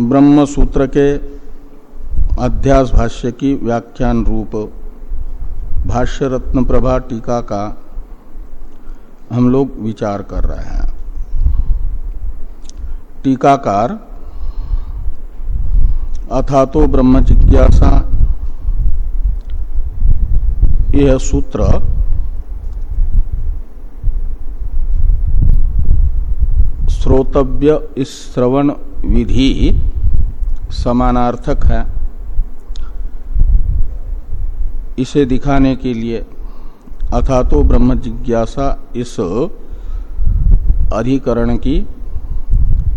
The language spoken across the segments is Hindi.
ब्रह्म सूत्र के अध्यास भाष्य की व्याख्यान रूप भाष्य रत्न प्रभा टीका का हम लोग विचार कर रहे हैं। टीकाकार अथा तो ब्रह्म जिज्ञासा, यह सूत्र श्रोतव्य इस श्रवण विधि समानार्थक है। इसे दिखाने के लिए अथा तो ब्रह्म जिज्ञासा इस अधिकरण की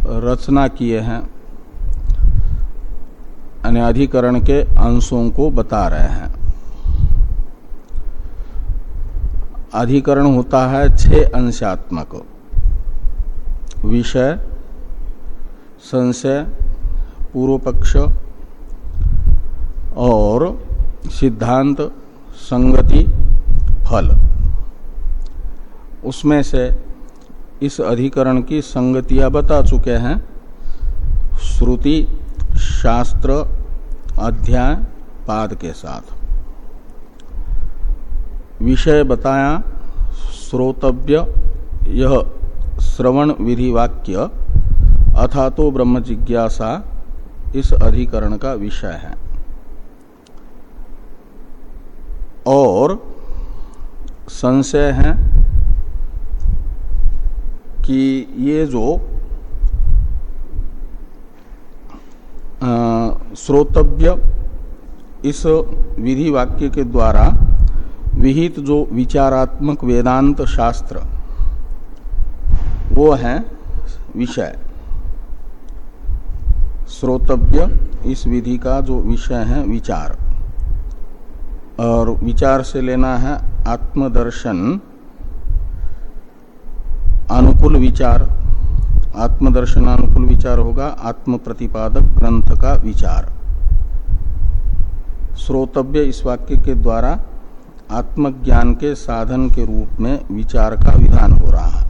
रचना किए हैं। अधिकरण के अंशों को बता रहे हैं। अधिकरण होता है छह अंशात्मक। विषय संशय पूर्व पक्ष और सिद्धांत, संगति, फल। उसमें से इस अधिकरण की संगतियाँ बता चुके हैं। श्रुति, शास्त्र, अध्याय, पाद के साथ। विषय बताया, श्रोतव्य, यह श्रवण विधि वाक्य अथा तो ब्रह्म जिज्ञासा इस अधिकरण का विषय है। और संशय है कि ये जो श्रोतव्य इस विधि वाक्य के द्वारा विहित जो विचारात्मक वेदांत शास्त्र, वो है विषय। श्रोतव्य इस विधि का जो विषय है विचार। और विचार से लेना है आत्मदर्शन, अनुकूल विचार। आत्मदर्शन अनुकूल विचार होगा आत्म प्रतिपादक ग्रंथ का विचार। श्रोतव्य इस वाक्य के द्वारा आत्मज्ञान के साधन के रूप में विचार का विधान हो रहा है।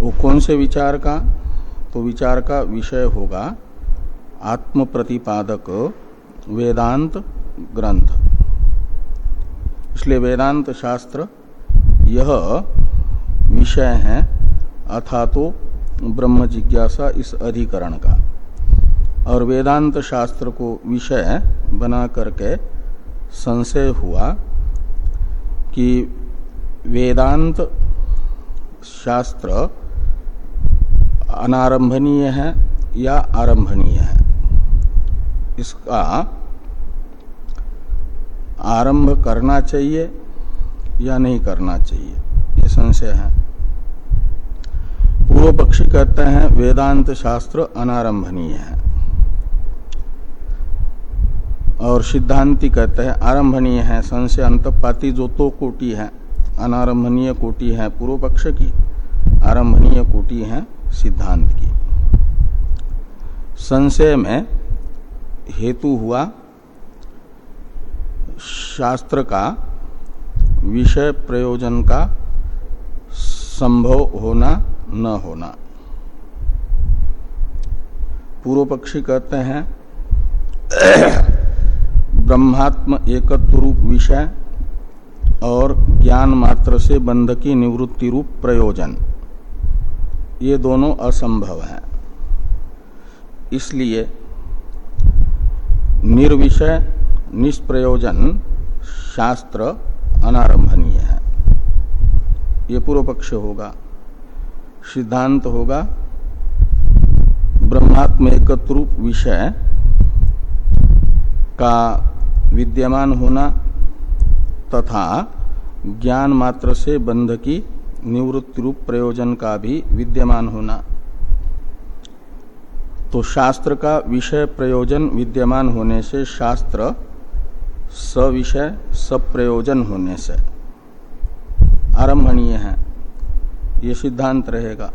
वो कौन से विचार का? तो विचार का विषय होगा आत्म प्रतिपादक वेदांत ग्रंथ। इसलिए वेदांत शास्त्र यह विषय है अथा तो ब्रह्म जिज्ञासा इस अधिकरण का। और वेदांत शास्त्र को विषय बना करके संशय हुआ कि वेदांत शास्त्र अनारंभनीय है या आरंभनीय है? इसका आरंभ करना चाहिए या नहीं करना चाहिए? ये संशय है। पूर्व पक्षी कहते हैं, वेदांत शास्त्र अनारंभनीय है। और सिद्धांति कहते हैं, आरंभनीय है। संशय अंतपाती जो तो कोटि है, अनारंभनीय कोटि है पूर्व पक्ष की, आरंभनीय कोटि है सिद्धांत की। संशय में हेतु हुआ शास्त्र का विषय प्रयोजन का संभव होना, न होना। पूर्व पक्षी कहते हैं, ब्रह्मात्म एकत्व रूप विषय और ज्ञान मात्र से बंध की निवृत्ति रूप प्रयोजन। ये दोनों असंभव हैं। इसलिए निर्विषय, निष्प्रयोजन शास्त्र अनारंभनीय है। ये पूर्व पक्ष होगा, सिद्धांत होगा, ब्रह्मात्म एकत्रूप विषय का विद्यमान होना तथा ज्ञान मात्र से बंध की निवृत्ति रूप प्रयोजन का भी विद्यमान होना। तो शास्त्र का विषय प्रयोजन विद्यमान होने से शास्त्र सविषय सप्रयोजन होने से। आरंभणीय है। ये सिद्धांत रहेगा।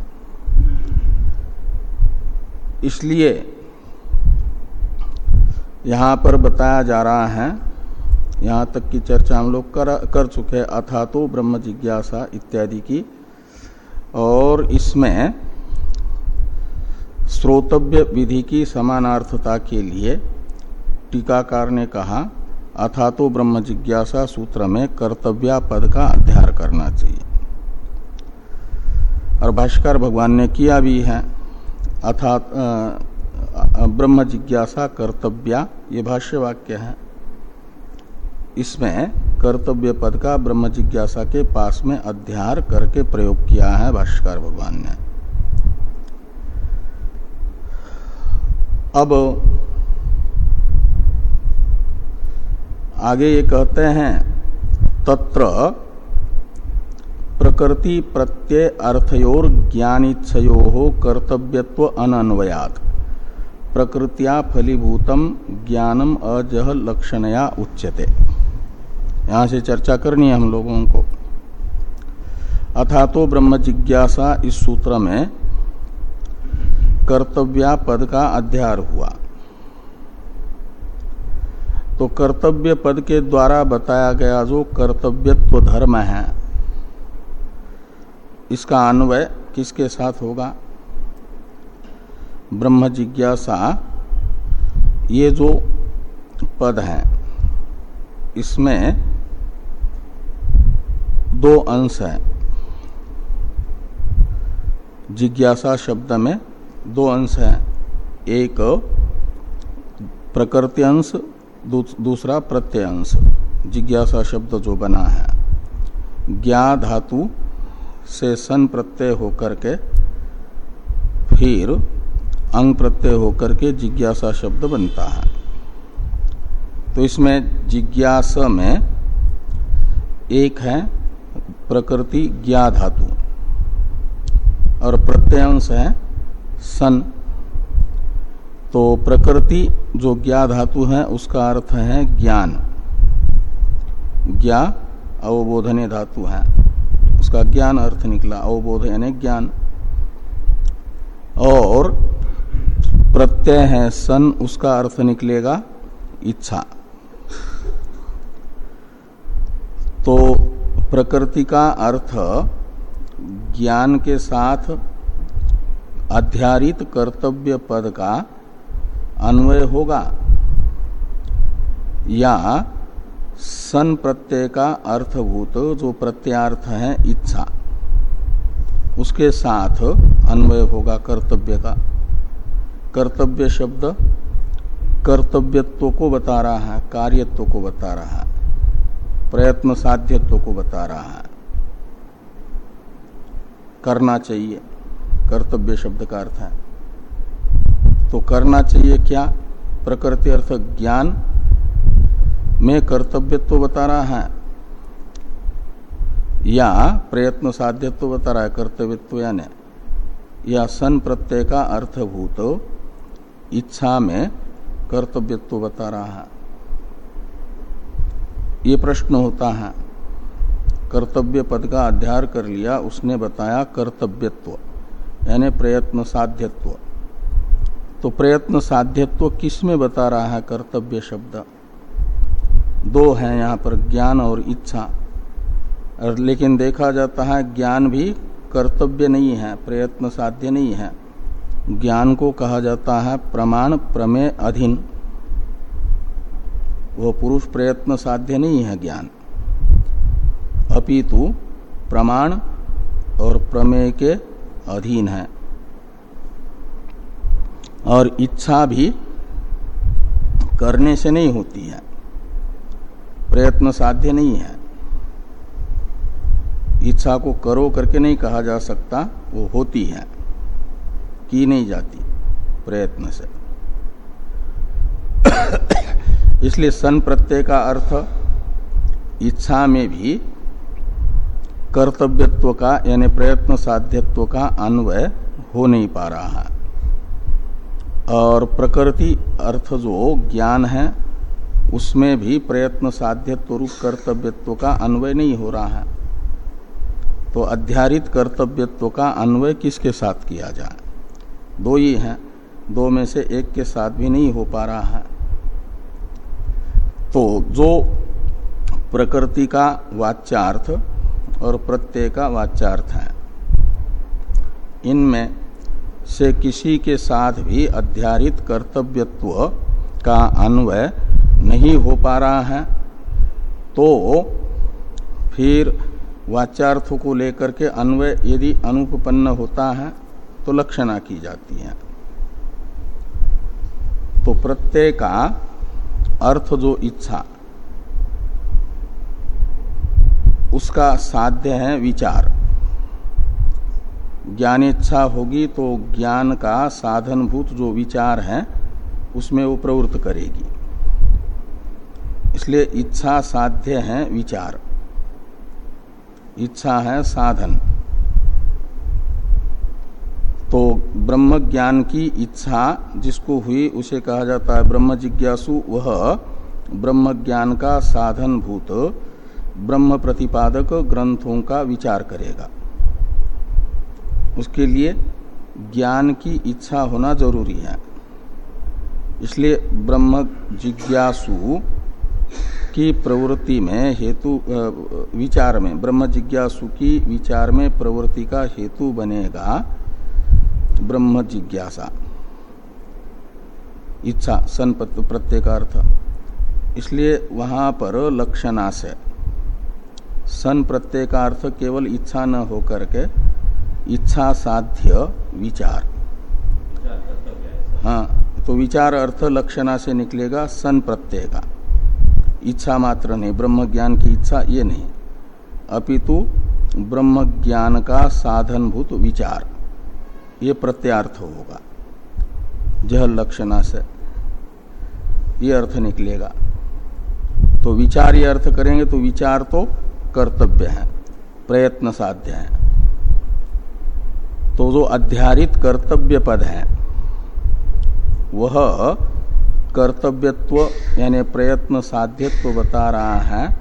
इसलिए यहाँ पर बताया जा रहा है यहाँ तक की चर्चा हम लोग कर, कर चुके हैं। अथा तो ब्रह्म जिज्ञासा इत्यादि की। और इसमें श्रोतव्य विधि की समानार्थता के लिए टीकाकार ने कहा अथा तो ब्रह्म जिज्ञासा सूत्र में कर्तव्या पद का अध्यार करना चाहिए। और भाष्कर भगवान ने किया भी है। अथा ब्रह्म जिज्ञासा कर्तव्या ये भाष्य वाक्य है। इसमें कर्तव्य पद का ब्रह्म जिज्ञासा के पास में अध्यार करके प्रयोग किया है भाष्कर भगवान ने। अब आगे ये कहते हैं, तत्र प्रकृति प्रत्यय अर्थयोर ज्ञानिच्छयो कर्तव्यत्व अनन्वयात। प्रकृतिया फलीभूतम ज्ञानम अजह लक्षणया उच्यते। यहाँ से चर्चा करनी है हम लोगों को। अथा तो ब्रह्म जिज्ञासा इस सूत्र में कर्तव्या पद का अध्यार हुआ। तो कर्तव्य पद के द्वारा बताया गया जो कर्तव्यत्व धर्म है, इसका अन्वय किसके साथ होगा? ब्रह्म जिज्ञासा, ये जो पद है, इसमें दो अंश है। जिज्ञासा शब्द में दो अंश हैं। एक प्रकृति अंश दूसरा प्रत्यय अंश। जिज्ञासा शब्द जो बना है। ज्ञा धातु से सन प्रत्यय होकर के, फिर अंग प्रत्यय होकर के जिज्ञासा शब्द बनता है। तो इसमें जिज्ञासा में एक है प्रकृति ज्ञा धातु। और प्रत्यंश है सन। तो प्रकृति जो ज्ञा धातु है, उसका अर्थ है ज्ञान। ज्ञा अवबोधने धातु है। उसका ज्ञान अर्थ निकला, अवबोध यानी ज्ञान। और प्रत्यय है सन, उसका अर्थ निकलेगा इच्छा। तो प्रकृति का अर्थ ज्ञान के साथ अध्यारित कर्तव्य पद का अन्वय होगा या सन प्रत्यय का अर्थभूत जो प्रत्यार्थ है इच्छा, उसके साथ अन्वय होगा कर्तव्य का। कर्तव्य शब्द कर्तव्यत्व को बता रहा है, कार्यत्व को बता रहा है। प्रयत्न साध्यत्व को बता रहा है। करना चाहिए। कर्तव्य शब्द का अर्थ है। तो करना चाहिए क्या? प्रकृति अर्थ ज्ञान। में कर्तव्यत्व बता रहा है। या प्रयत्न साध्यत्व बता रहा है, कर्तव्यत्व यानी, या सन प्रत्यय का अर्थभूत इच्छा में कर्तव्यत्व बता रहा है। ये प्रश्न होता है। कर्तव्य पद का अध्यार कर लिया, उसने बताया कर्तव्यत्व, यानी प्रयत्न साध्यत्व। तो प्रयत्न साध्यत्व किसमें बता रहा है कर्तव्य शब्द? दो है यहाँ पर, ज्ञान और इच्छा। और लेकिन देखा जाता है, ज्ञान भी कर्तव्य नहीं है, प्रयत्न साध्य नहीं है। ज्ञान को कहा जाता है प्रमाण प्रमेय अधीन। वह पुरुष प्रयत्न साध्य नहीं है ज्ञान। अपितु प्रमाण और प्रमेय के अधीन है। और इच्छा भी करने से नहीं होती है। प्रयत्न साध्य नहीं है। इच्छा को करो करके नहीं कहा जा सकता, वो होती है। की नहीं जाती, प्रयत्न से। इसलिए सन प्रत्यय का अर्थ इच्छा में भी कर्तव्यत्व का, यानी प्रयत्न साध्यत्व का अन्वय हो नहीं पा रहा है। और प्रकृति अर्थ जो ज्ञान है, उसमें भी प्रयत्न साध्यत्व रूप कर्तव्यत्व का अन्वय नहीं हो रहा है। तो अध्यारित कर्तव्यत्व का अन्वय किसके साथ किया जाए? दो ही हैं, दो में से एक के साथ भी नहीं हो पा रहा है। तो जो प्रकृति का वाच्यार्थ और प्रत्यय का वाच्यार्थ है, इनमें से किसी के साथ भी अध्यारित कर्तव्यत्व का अन्वय नहीं हो पा रहा है तो फिर वाच्यार्थ को लेकर के अन्वय यदि अनुपन्न होता है तो लक्षणा की जाती है। तो प्रत्यय का अर्थ जो इच्छा, उसका साध्य है विचार। ज्ञान इच्छा होगी तो ज्ञान का साधनभूत जो विचार है, उसमें वो प्रवृत्त करेगी। इसलिए इच्छा साध्य है विचार। इच्छा है साधन। तो ब्रह्म ज्ञान की इच्छा जिसको हुई, उसे कहा जाता है ब्रह्म जिज्ञासु वह ब्रह्म ज्ञान का साधन भूत ब्रह्म प्रतिपादक ग्रंथों का विचार करेगा। उसके लिए ज्ञान की इच्छा होना ज़रूरी है। इसलिए ब्रह्म जिज्ञासु की प्रवृत्ति में हेतु विचार में ब्रह्म जिज्ञासु की विचार में प्रवृत्ति का हेतु बनेगा ब्रह्म जिज्ञासा। इच्छा सन प्रत्येकार्थ। इसलिए वहाँ पर लक्षणा से सन प्रत्येकार्थ केवल इच्छा न होकर के इच्छा साध्य विचार। हाँ तो विचार अर्थ लक्षणा से निकलेगा सन प्रत्यय का इच्छा मात्र नहीं, ब्रह्म ज्ञान की इच्छा ये नहीं। अपितु ब्रह्म ज्ञान का साधनभूत विचार। ये प्रत्यार्थ होगा। जह लक्षणा से ये अर्थ निकलेगा। तो विचार ये अर्थ करेंगे तो विचार तो कर्तव्य है, प्रयत्न साध्य है। तो जो अध्यारित कर्तव्य पद है, वह कर्तव्यत्व यानी प्रयत्न साध्यत्व बता रहा है,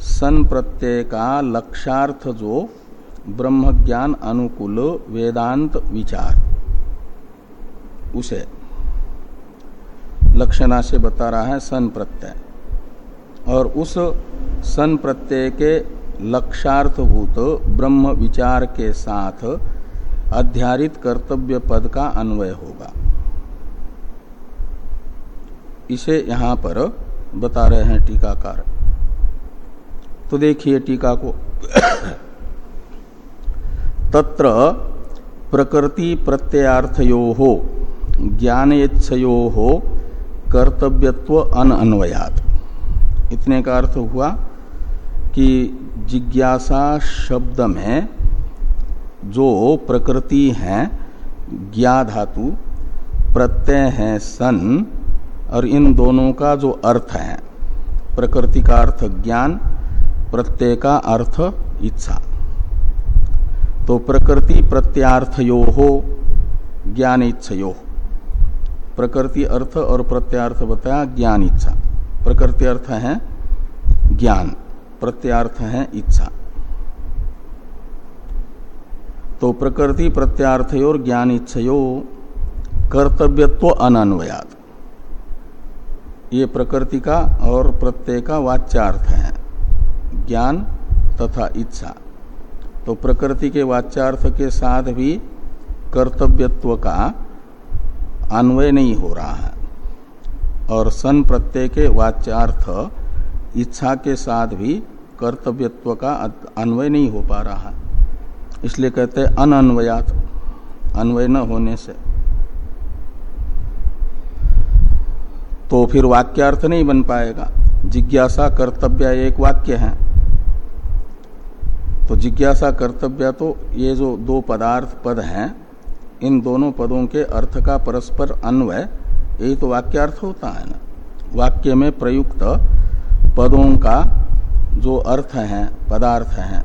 सन प्रत्यय का लक्षार्थ जो ब्रह्म ज्ञान अनुकूल वेदांत विचार। उसे लक्षणा से बता रहा है सन प्रत्यय। और उस सन प्रत्यय के लक्षार्थभूत ब्रह्म विचार के साथ अध्यारित कर्तव्य पद का अन्वय होगा। इसे यहाँ पर बता रहे हैं टीकाकार। तो देखिए टीका को तत्र प्रकृति प्रत्ययार्थयो हो ज्ञानेच्छयो हो कर्तव्यत्व अनअन्वयात इतने का अर्थ हुआ कि जिज्ञासा शब्द में जो प्रकृति है ज्ञा धातु प्रत्यय है, सन, और इन दोनों का जो अर्थ है, प्रकृति का अर्थ ज्ञान, प्रत्यय का अर्थ इच्छा। तो प्रकृति प्रत्यार्थयो हो ज्ञान इच्छयो प्रकृति अर्थ और प्रत्यार्थ बताया ज्ञान इच्छा प्रकृति अर्थ है ज्ञान, प्रत्यार्थ है इच्छा। तो प्रकृति प्रत्यार्थ और ज्ञान इच्छयो कर्तव्यत्व अनन्वयात। ये प्रकृति का और प्रत्यय का वाच्यार्थ है, ज्ञान तथा इच्छा। तो प्रकृति के वाच्यार्थ के साथ भी कर्तव्यत्व का अन्वय नहीं हो रहा है। और सन प्रत्यय के वाच्यार्थ इच्छा के साथ भी कर्तव्यत्व का अन्वय नहीं हो पा रहा है। इसलिए कहते हैं अनन्वयात, अन्वय न होने से। तो फिर वाक्यार्थ नहीं बन पाएगा। जिज्ञासा कर्तव्य एक वाक्य है। तो जिज्ञासा कर्तव्य तो ये जो दो पदार्थ पद हैं, इन दोनों पदों के अर्थ का परस्पर अन्वय यही तो वाक्यार्थ होता है ना। वाक्य में प्रयुक्त पदों का जो अर्थ है, पदार्थ है,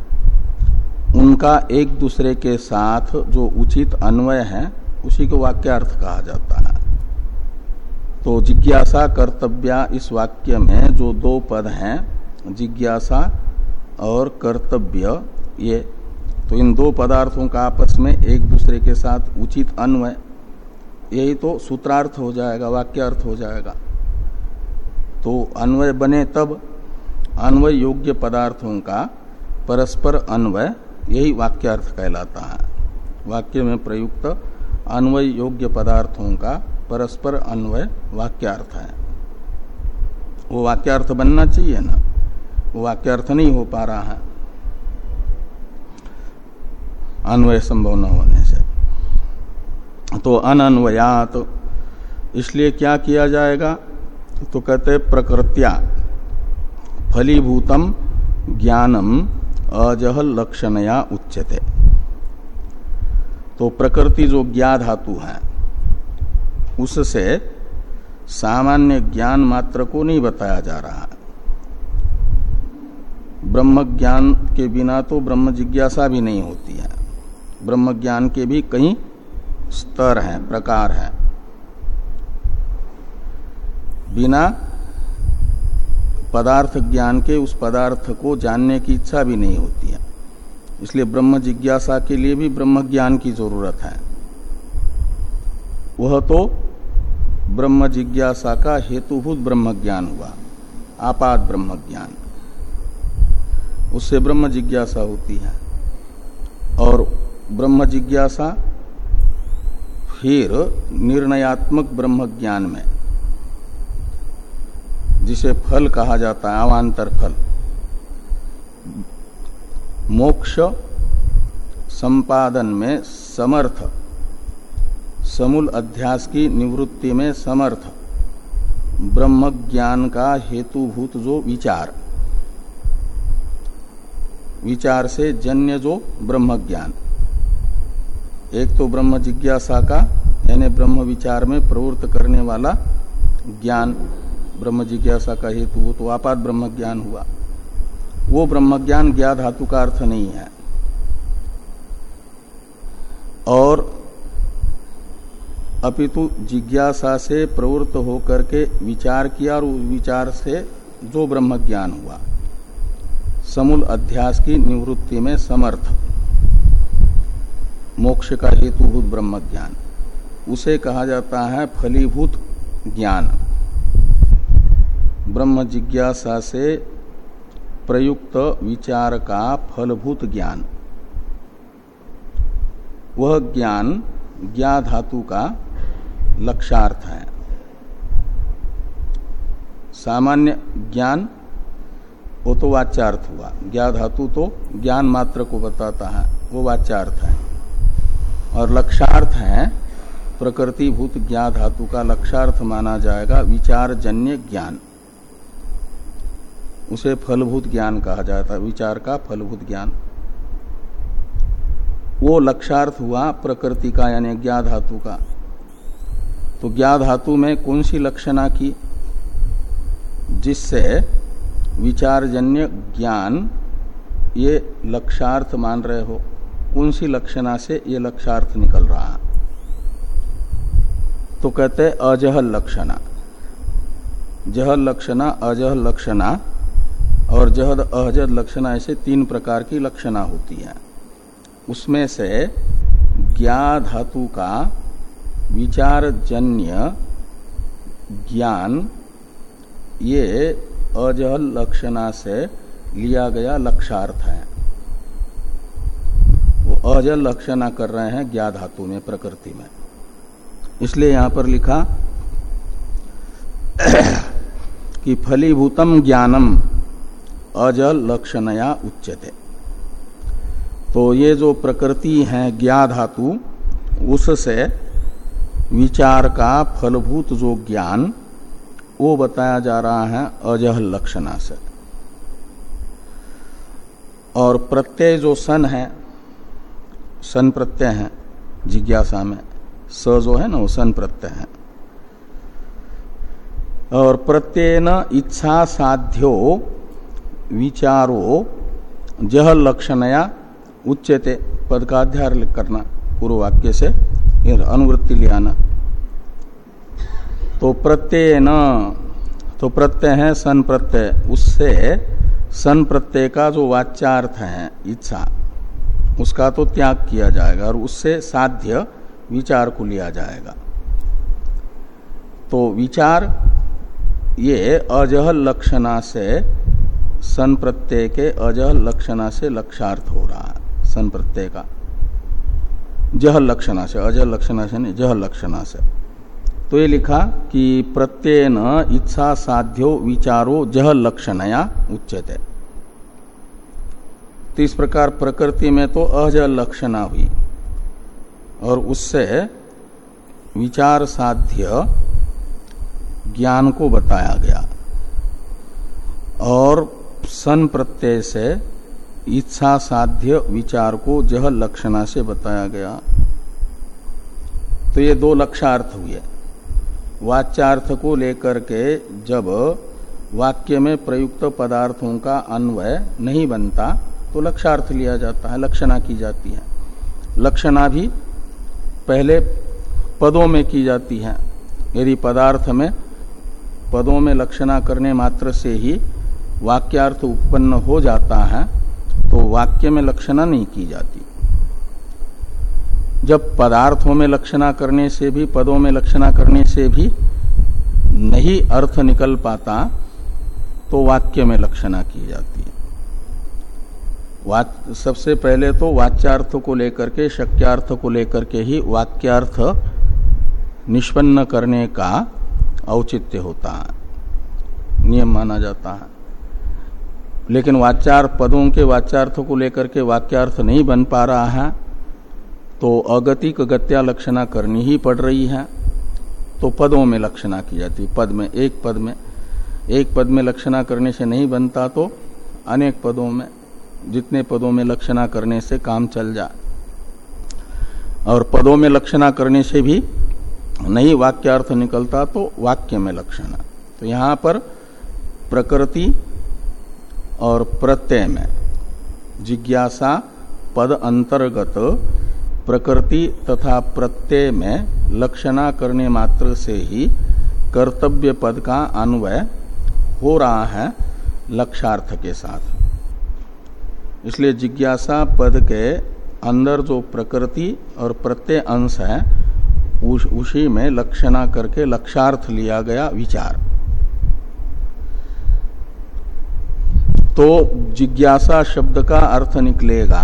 उनका एक दूसरे के साथ जो उचित अन्वय है, उसी को वाक्यार्थ कहा जाता है। तो जिज्ञासा कर्तव्य इस वाक्य में जो दो पद हैं, जिज्ञासा और कर्तव्य ये। तो इन दो पदार्थों का आपस में एक दूसरे के साथ उचित अन्वय, यही तो सूत्रार्थ हो जाएगा, वाक्यार्थ हो जाएगा। तो अन्वय बने तब अन्वय योग्य पदार्थों का परस्पर अन्वय, यही वाक्यार्थ कहलाता है। वाक्य में प्रयुक्त अन्वय योग्य पदार्थों का परस्पर अन्वय वाक्यार्थ है। वो वाक्यार्थ बनना चाहिए ना? वाक्यार्थ नहीं हो पा रहा है। अन्वय संभव न होने से। तो अनन्वयात, इसलिए क्या किया जाएगा? तो कहते प्रकृत्या, फलीभूतम, ज्ञानम अजहल लक्षणया उच्यते। तो प्रकृति जो ज्ञा धातु है, उससे सामान्य ज्ञान मात्र को नहीं बताया जा रहा है। ब्रह्म ज्ञान के बिना तो ब्रह्म जिज्ञासा भी नहीं होती है। ब्रह्म ज्ञान के भी कई स्तर हैं, प्रकार हैं। बिना पदार्थ ज्ञान के उस पदार्थ को जानने की इच्छा भी नहीं होती है। इसलिए ब्रह्म जिज्ञासा के लिए भी ब्रह्म ज्ञान की ज़रूरत है। वह तो ब्रह्म जिज्ञासा का हेतुभूत ब्रह्म ज्ञान हुआ, आपात ब्रह्म ज्ञान उससे ब्रह्म जिज्ञासा होती है। और ब्रह्म जिज्ञासा फिर निर्णयात्मक ब्रह्म ज्ञान में, जिसे फल कहा जाता है, अवान्तर फल। मोक्ष संपादन में समर्थ, समूल अध्यास की निवृत्ति में समर्थ ब्रह्म ज्ञान का हेतुभूत जो विचार। विचार से जन्य जो ब्रह्म ज्ञान एक तो ब्रह्म जिज्ञासा का, यानी ब्रह्म विचार में प्रवृत्त करने वाला ज्ञान, ब्रह्म जिज्ञासा का हेतु, वो तो आपात ब्रह्म ज्ञान हुआ। वो ब्रह्म ज्ञान ज्ञा धातु का अर्थ नहीं है। और अपितु जिज्ञासा से प्रवृत्त होकर के विचार किया और विचार से जो ब्रह्म ज्ञान हुआ। समूल अध्यास की निवृत्ति में समर्थ। मोक्ष का हेतुभूत ब्रह्म ज्ञान। उसे कहा जाता है फलीभूत ज्ञान। ब्रह्म जिज्ञासा से प्रयुक्त विचार का फलभूत ज्ञान। वह ज्ञान ज्ञा धातु का लक्षार्थ है। सामान्य ज्ञान वो तो वाच्यार्थ हुआ। ज्ञा धातु तो ज्ञान मात्र को बताता है। वो वाच्यार्थ है। और लक्षार्थ है, प्रकृतिभूत ज्ञा धातु का लक्षार्थ माना जाएगा विचार जन्य ज्ञान। उसे फलभूत ज्ञान कहा जाता है। विचार का फलभूत ज्ञान। वो लक्षार्थ हुआ प्रकृति का, यानी ज्ञा धातु का। तो ज्ञा धातु में कौन सी लक्षणा की? जिससे विचारजन्य ज्ञान ये लक्षार्थ मान रहे हो। कौन सी लक्षणा से ये लक्षार्थ निकल रहा तो कहते अजहल लक्षणा। जहल लक्षणा अजहल लक्षणा और जहद अहजद लक्षणा, ऐसे तीन प्रकार की लक्षणा होती है। उसमें से ज्ञा धातु का विचार जन्य ज्ञान ये अजहल लक्षणा से लिया गया लक्षार्थ है। वो अजल लक्षणा कर रहे हैं ज्ञा धातु में, प्रकृति में। इसलिए यहाँ पर लिखा कि फलीभूतम ज्ञानम अजल लक्षणया उच्चते तो ये जो प्रकृति है ज्ञा धातु, उससे विचार का फलभूत जो ज्ञान वो बताया जा रहा है अजह लक्षणा से। और प्रत्यय जो सन है, सन प्रत्यय है, जिज्ञासा में, स जो है ना, वो सन प्रत्यय है। और प्रत्यय न इच्छा साध्यो विचारो जह लक्षणया उच्चते पद का अध्याय करना, पूर्व वाक्य से अनुवृत्ति ले आना। तो प्रत्यय न तो प्रत्यय है सन प्रत्यय। उससे सन प्रत्यय का जो वाच्यार्थ है, इच्छा, उसका तो त्याग किया जाएगा और उससे साध्य विचार को लिया जाएगा। तो विचार ये अजहल लक्षणा से सन प्रत्यय के अजह लक्षणा से लक्षार्थ हो रहा है, सन प्रत्यय का। जह लक्षणा से, अजह लक्षणा से नहीं, जह लक्षणा से। तो ये लिखा कि प्रत्येन इच्छा साध्यो विचारो जह लक्षणया उच्चते तो इस प्रकार प्रकृति में तो अज लक्षणा हुई। और उससे विचार साध्य ज्ञान को बताया गया। और सन प्रत्यय से इच्छा साध्य विचार को जह लक्षणा से बताया गया। तो ये दो लक्षार्थ हुए। वाच्यार्थ को लेकर के जब वाक्य में प्रयुक्त पदार्थों का अन्वय नहीं बनता तो लक्षार्थ लिया जाता है, लक्षणा की जाती है। लक्षणा भी पहले पदों में की जाती है। यदि पदार्थ में पदों में लक्षणा करने मात्र से ही वाक्यार्थ उत्पन्न हो जाता है तो वाक्य में लक्षणा नहीं की जाती। जब पदार्थों में लक्षणा करने से भी, पदों में लक्षणा करने से भी नहीं अर्थ निकल पाता तो वाक्य में लक्षणा की जाती है। सबसे पहले तो वाच्यार्थ को लेकर के, शक्यार्थ को लेकर के ही वाक्यार्थ निष्पन्न करने का औचित्य होता है। नियम माना जाता है। लेकिन वाचार पदों के वाच्यार्थ को लेकर के वाक्यार्थ नहीं बन पा रहा है तो अगतिक गत्या लक्षणा करनी ही पड़ रही है। तो पदों में लक्षणा की जाती है पद में, एक पद में, एक पद में लक्षणा करने से नहीं बनता तो अनेक पदों में, जितने पदों में लक्षणा करने से काम चल जाए और पदों में लक्षणा करने से भी नहीं वाक्यार्थ निकलता तो वाक्य में लक्षणा। तो यहाँ पर प्रकृति और प्रत्यय में जिज्ञासा पद अंतर्गत प्रकृति तथा प्रत्यय में लक्षणा करने मात्र से ही कर्तव्य पद का अन्वय हो रहा है लक्षार्थ के साथ। इसलिए जिज्ञासा पद के अंदर जो प्रकृति और प्रत्यय अंश है उस, उसी में लक्षणा करके लक्षार्थ लिया गया विचार। तो जिज्ञासा शब्द का अर्थ निकलेगा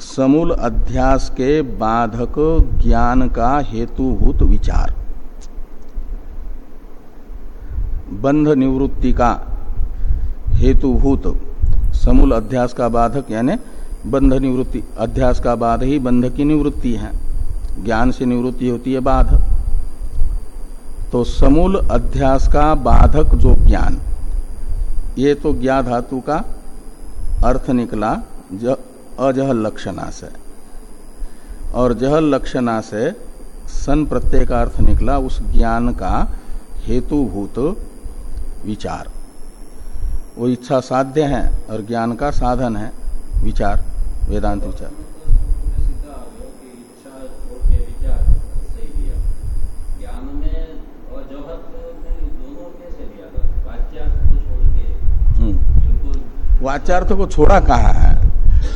समूल अध्यास के बाधक ज्ञान का हेतुभूत विचार। बंध निवृत्ति का हेतुभूत समूल अध्यास का बाधक, यानी बंध निवृत्ति, अध्यास का बाध ही बंध की निवृत्ति है। ज्ञान से निवृत्ति होती है बाध। तो समूल अध्यास का बाधक जो ज्ञान, ये तो ज्ञा धातु का अर्थ निकला अजहल लक्षणा से। और जहल लक्षणा से सन प्रत्यय का अर्थ निकला उस ज्ञान का हेतुभूत विचार। वो इच्छा साध्य है और ज्ञान का साधन है विचार, वेदांत विचार। वाचार्थ को छोड़ा कहा है।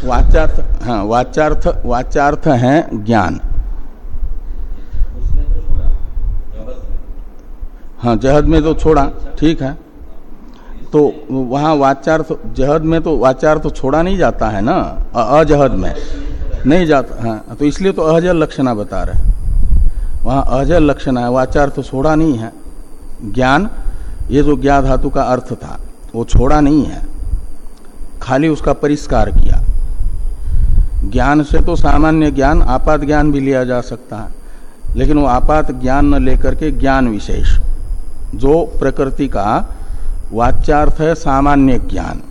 वाचार्थ हाँ वाचार्थ वाचार्थ है ज्ञान। हाँ जहद में तो छोड़ा, ठीक है। तो वहाँ वाचार्थ, जहद में तो वाचार्थ छोड़ा नहीं जाता है ना? अजहद में। नहीं जाता हाँ तो इसलिए तो अहजल लक्षणा बता रहे वहाँ अहजल लक्षण है, वाचार्थ छोड़ा नहीं है। ज्ञान, ये जो ज्ञा धातु का अर्थ था, वो छोड़ा नहीं है। खाली उसका परिष्कार किया। ज्ञान से तो सामान्य ज्ञान, आपात ज्ञान भी लिया जा सकता है, लेकिन वो आपात ज्ञान न लेकर के ज्ञान विशेष। जो प्रकृति का वाच्यार्थ है सामान्य ज्ञान,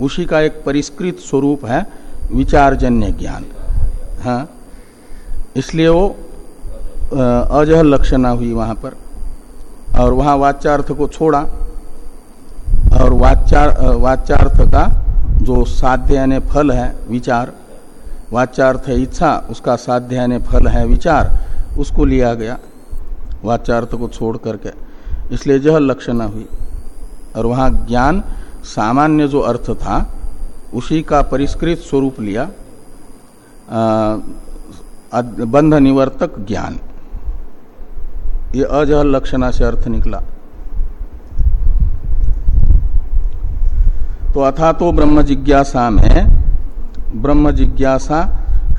उसी का एक परिष्कृत स्वरूप है विचारजन्य ज्ञान। हाँ इसलिए वो अजह लक्षणा हुई वहाँ पर, और वहाँ वाच्यार्थ को छोड़ा। और वाचार वाच्यार्थ का जो साध्य यानी फल है, विचार वाच्यार्थ है इच्छा, उसका साध्य यानी फल है विचार, उसको लिया गया वाच्यार्थ को छोड़ करके। इसलिए जह लक्षणा हुई। और वहाँ ज्ञान सामान्य जो अर्थ था, उसी का परिष्कृत स्वरूप लिया बंध निवर्तक ज्ञान। ये अजहल लक्षणा से अर्थ निकला। तो अथा तो ब्रह्म जिज्ञासा में, ब्रह्म जिज्ञासा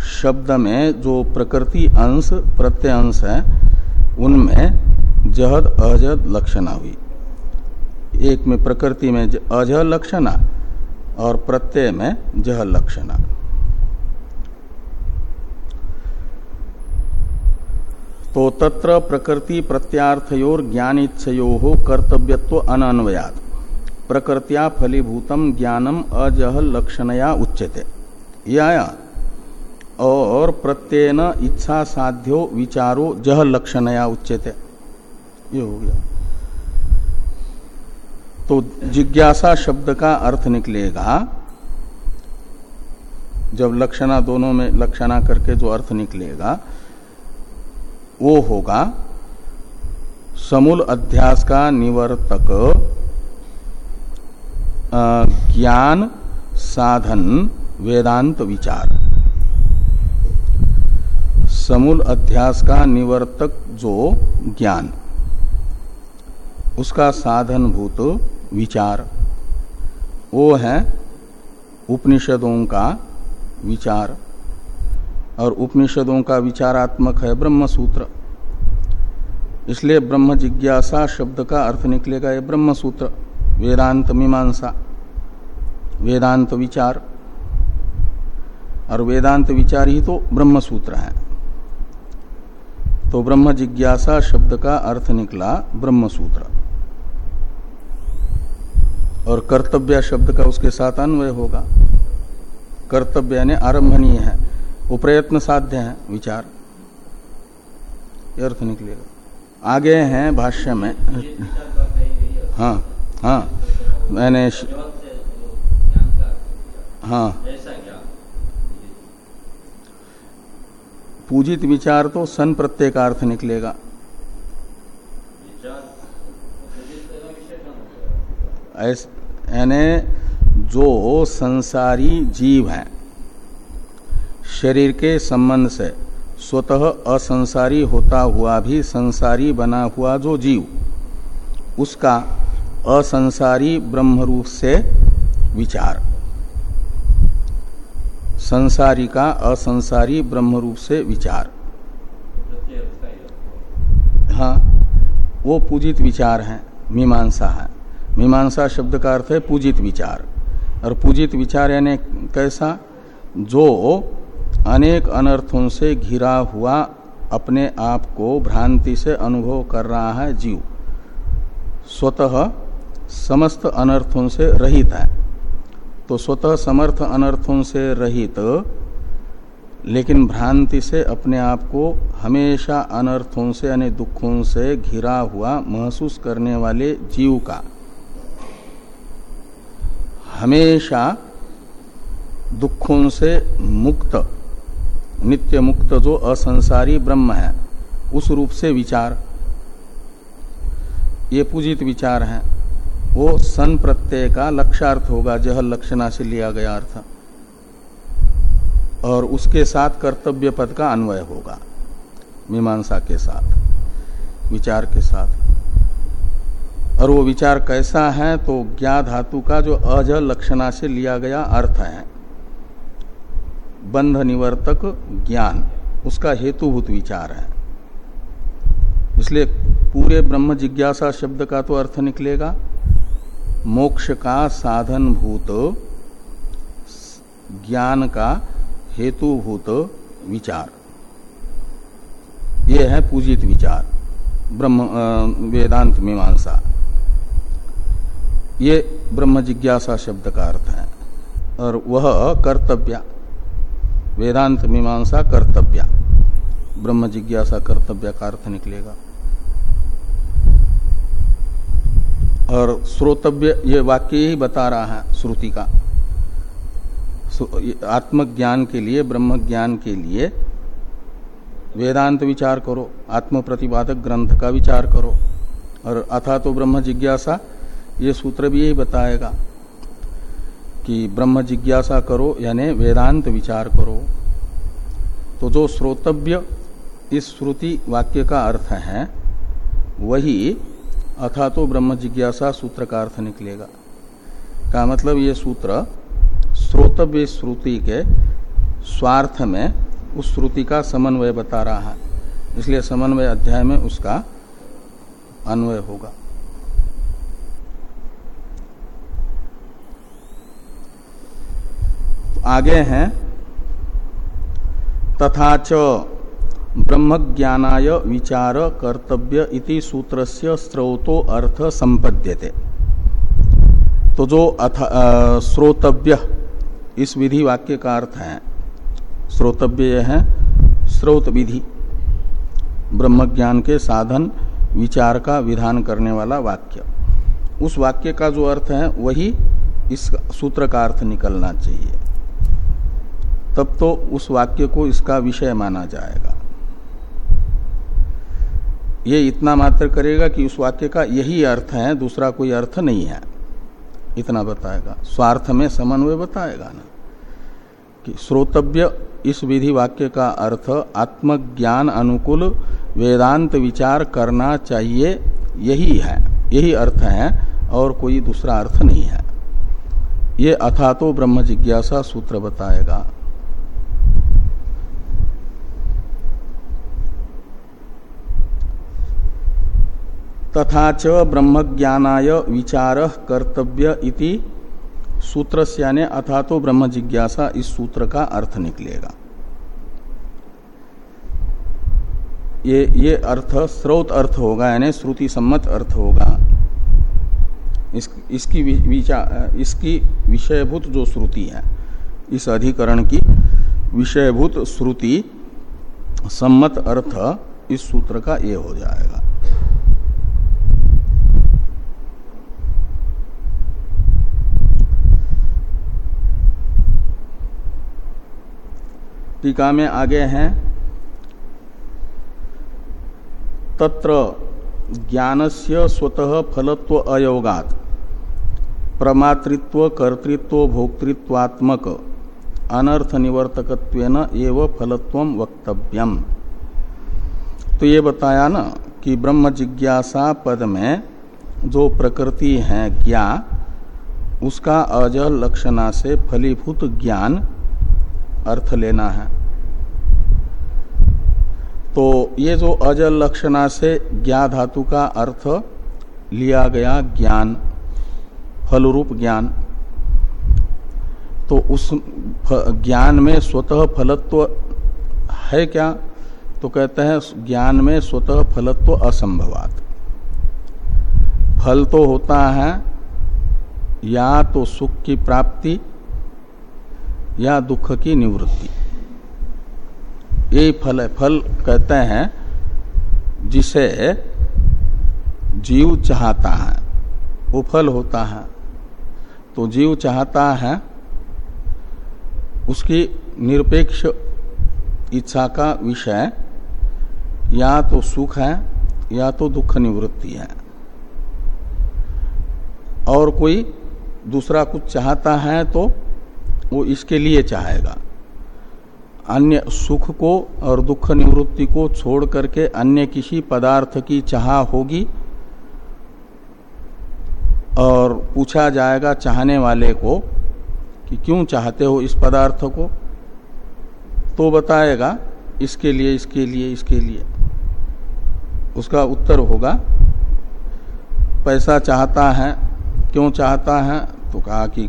शब्द में जो प्रकृति अंश, प्रत्यय अंश है, उनमें जहद अजद लक्षणा हुई। एक में प्रकृति में अजह लक्षणा और प्रत्यय में जह लक्षणा। तो तत्र प्रकृति प्रत्यार्थयोर ज्ञान इच्छयो हो कर्तव्यत्व अनन्वयात। प्रकृत्या फलीभूतम ज्ञानम अजह लक्षणया उच्यते। आया और प्रत्ययन इच्छा साध्यो विचारो जह लक्षणया उच्यते। ये हो गया। तो जिज्ञासा शब्द का अर्थ निकलेगा, जब लक्षणा दोनों में लक्षणा करके जो अर्थ निकलेगा, वो होगा, समूल अध्यास का निवर्तक ज्ञान, साधन, वेदांत विचार। समूल अध्यास का निवर्तक जो ज्ञान, उसका साधन भूत विचार, वो है उपनिषदों का विचार। और उपनिषदों का विचारात्मक है ब्रह्म सूत्र इसलिए ब्रह्म जिज्ञासा शब्द का अर्थ निकलेगा ये ब्रह्म सूत्र वेदांत मीमांसा वेदांत विचार और वेदांत विचार ही तो ब्रह्म सूत्र है। तो ब्रह्म जिज्ञासा शब्द का अर्थ निकला ब्रह्म सूत्र और कर्तव्य शब्द का उसके साथ अन्वय होगा। कर्तव्य ने आरंभनीय है। वो प्रयत्न साध्य है विचार। अर्थ निकलेगा। आगे हैं भाष्य में। हाँ। हाँ मैंने हाँ। पूजित विचार तो सन प्रत्यय का अर्थ निकलेगा यानी जो संसारी जीव है, शरीर के संबंध से स्वतः असंसारी होता हुआ भी संसारी बना हुआ जो जीव, उसका असंसारी ब्रह्म रूप से विचार। संसारी का असंसारी ब्रह्म रूप से विचार। हाँ वो पूजित विचार है, मीमांसा है। मीमांसा शब्द का अर्थ है पूजित विचार। और पूजित विचार यानी कैसा? जो अनेक अनर्थों से घिरा हुआ अपने आप को भ्रांति से अनुभव कर रहा है जीव। स्वतः समस्त अनर्थों से रहित है। तो स्वतः समर्थ अनर्थों से रहित, लेकिन भ्रांति से अपने आप को हमेशा अनर्थों से यानी दुखों से घिरा हुआ महसूस करने वाले जीव का। हमेशा दुखों से मुक्त, नित्य मुक्त जो असंसारी ब्रह्म है, उस रूप से विचार। ये पूजित विचार है। वो सन प्रत्यय का लक्षार्थ होगा, जह लक्षणा से लिया गया अर्थ। और उसके साथ कर्तव्य पद का अन्वय होगा, मीमांसा के साथ, विचार के साथ। और वो विचार कैसा है तो ज्ञा धातु का जो अज लक्षणा से लिया गया अर्थ है। बंध निवर्तक ज्ञान, उसका हेतुभूत विचार है। इसलिए पूरे ब्रह्म जिज्ञासा शब्द का तो अर्थ निकलेगा मोक्ष का साधन भूत ज्ञान का हेतुभूत विचार। यह है पूजित विचार, ब्रह्म वेदांत मीमांसा। ये ब्रह्म जिज्ञासा शब्द का अर्थ है, और वह कर्तव्य, वेदांत मीमांसा कर्तव्य, ब्रह्म जिज्ञासा कर्तव्य का अर्थ निकलेगा। और श्रोतव्य ये वाक्य ही बता रहा है श्रुति का। आत्मज्ञान के लिए ब्रह्म ज्ञान के लिए वेदांत विचार करो आत्म प्रतिपादक ग्रंथ का विचार करो। और अथा तो ब्रह्म जिज्ञासा, ये सूत्र भी यही बताएगा कि ब्रह्म जिज्ञासा करो, यानी वेदांत विचार करो। तो जो श्रोतव्य इस श्रुति वाक्य का अर्थ है, वही अथा तो ब्रह्म जिज्ञासा सूत्र का अर्थ निकलेगा। का मतलब ये सूत्र, श्रोतव्य श्रुति के स्वार्थ में उस श्रुति का समन्वय बता रहा है। इसलिए समन्वय अध्याय में उसका अन्वय होगा। आगे हैं, तथा ब्रह्म ज्ञानाय विचार कर्तव्य इति सूत्र से स्रोतो अर्थ संपद्यते तो जो अथ श्रोतव्य, इस विधि वाक्य का अर्थ है, श्रोतव्य है, स्रोत विधि ब्रह्म ज्ञान के साधन, विचार का विधान करने वाला वाक्य। उस वाक्य का जो अर्थ है, वही इस सूत्र का अर्थ निकलना चाहिए। तब तो उस वाक्य को इसका विषय माना जाएगा। ये इतना मात्र करेगा कि उस वाक्य का यही अर्थ है, दूसरा कोई अर्थ नहीं है। इतना बताएगा। स्वार्थ में समन्वय बताएगा ना। कि श्रोतव्य इस विधि वाक्य का अर्थ, आत्मज्ञान अनुकूल वेदांत विचार करना चाहिए, यही है। यही अर्थ है, और कोई दूसरा अर्थ नहीं है। ये अथा तो ब्रह्म जिज्ञासा सूत्र बताएगा। तथा च ब्रह्म ज्ञानाय विचार कर्तव्य इति सूत्र यानी अथा तो ब्रह्म जिज्ञासा इस सूत्र का अर्थ निकलेगा। ये ये अर्थ स्रोत अर्थ होगा यानी श्रुति सम्मत अर्थ होगा। इस, इसकी विचार इसकी विषयभूत जो श्रुति है इस अधिकरण की विषयभूत श्रुति सम्मत अर्थ इस सूत्र का ये हो जाएगा। टीका में आगे हैं। तत्र ज्ञानस्य स्वतः फलत्व अयोगात। प्रमातृत्व, कर्तृत्व, भोक्तृत्वात्मक। अनर्थ निवर्तकत्वेन एव फलत्व वक्तव्यम। तो ये बताया ना कि ब्रह्म जिज्ञासा पद में जो प्रकृति है ज्ञा, उसका अजल लक्षणा से फलीभूत ज्ञान अर्थ लेना है। तो ये जो अजल लक्षणा से ज्ञा धातु का अर्थ लिया गया ज्ञान फल रूप ज्ञान तो उस ज्ञान में स्वतः फलत्व है क्या? तो कहते हैं ज्ञान में स्वतः फलत्व असंभवात। फल तो होता है, या तो सुख की प्राप्ति या दुख की निवृत्ति। यही फल है। फल कहते हैं, जिसे जीव चाहता है, वो फल होता है। तो जीव चाहता है, उसकी निरपेक्ष इच्छा का विषय या तो सुख है, या तो दुख निवृत्ति है। और कोई दूसरा कुछ चाहता है तो वो इसके लिए चाहेगा। अन्य सुख को और दुख निवृत्ति को छोड़ करके अन्य किसी पदार्थ की चाह होगी और पूछा जाएगा चाहने वाले को कि क्यों चाहते हो इस पदार्थ को तो बताएगा, इसके लिए इसके लिए इसके लिए। उसका उत्तर होगा, पैसा चाहता है, क्यों चाहता है तो कहा कि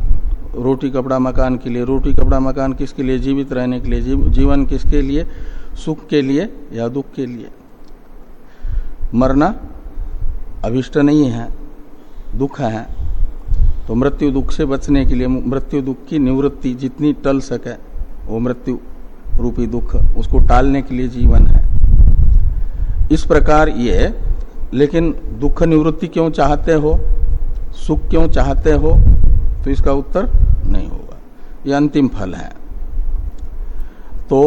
रोटी कपड़ा मकान के लिए रोटी कपड़ा मकान किसके लिए जीवित रहने के लिए जीव, जीवन किसके लिए सुख के लिए या दुख के लिए? मरना अभिष्ट नहीं है दुख है। तो मृत्यु दुख से बचने के लिए मृत्यु दुख की निवृत्ति जितनी टल सके वो मृत्यु रूपी दुख उसको टालने के लिए जीवन है। इस प्रकार ये लेकिन दुख निवृत्ति क्यों चाहते हो सुख क्यों चाहते हो तो इसका उत्तर नहीं होगा। ये अंतिम फल है। तो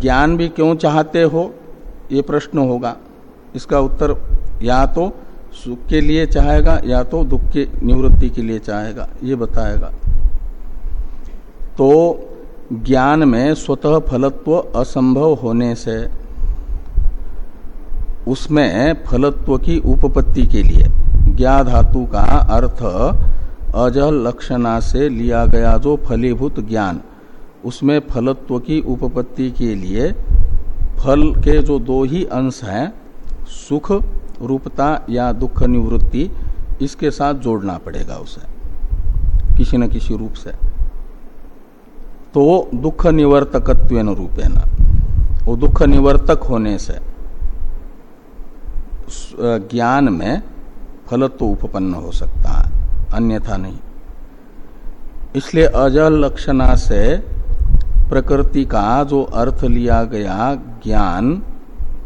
ज्ञान भी क्यों चाहते हो? ये प्रश्न होगा। इसका उत्तर या तो सुख के लिए चाहेगा, या तो दुख के निवृत्ति के लिए चाहेगा, ये बताएगा। तो ज्ञान में स्वतः फलत्व असंभव होने से उसमें फलत्व की उपपत्ति के लिए ज्ञा धातु का अर्थ अजल लक्षणा से लिया गया जो फलीभूत ज्ञान, उसमें फलत्व की उपपत्ति के लिए फल के जो दो ही अंश हैं, सुख, रूपता या दुख निवृत्ति, इसके साथ जोड़ना पड़ेगा उसे, किसी न किसी रूप से। तो दुख निवर्तकत्व रूपेण, वो दुख निवर्तक होने से ज्ञान में फलत्व उपपन्न हो सकता है। अन्यथा नहीं। इसलिए अजल लक्षणा से प्रकृति का जो अर्थ लिया गया ज्ञान,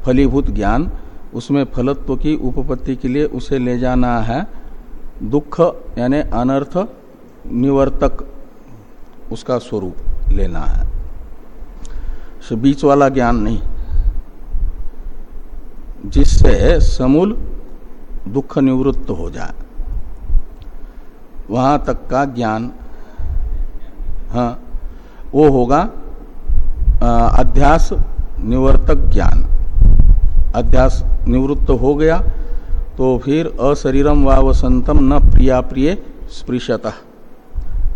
फलीभूत ज्ञान, उसमें फलत्व की उपपत्ति के लिए उसे ले जाना है दुख, यानी अनर्थ, निवर्तक, उसका स्वरूप लेना है। बीच वाला ज्ञान नहीं। जिससे समूल दुख निवृत्त हो जाए। वहाँ तक का ज्ञान हाँ वो होगा अध्यास निवर्तक ज्ञान। अध्यास निवृत्त हो गया तो फिर अशरीरम व वसंतम न प्रिया प्रिय स्पृशत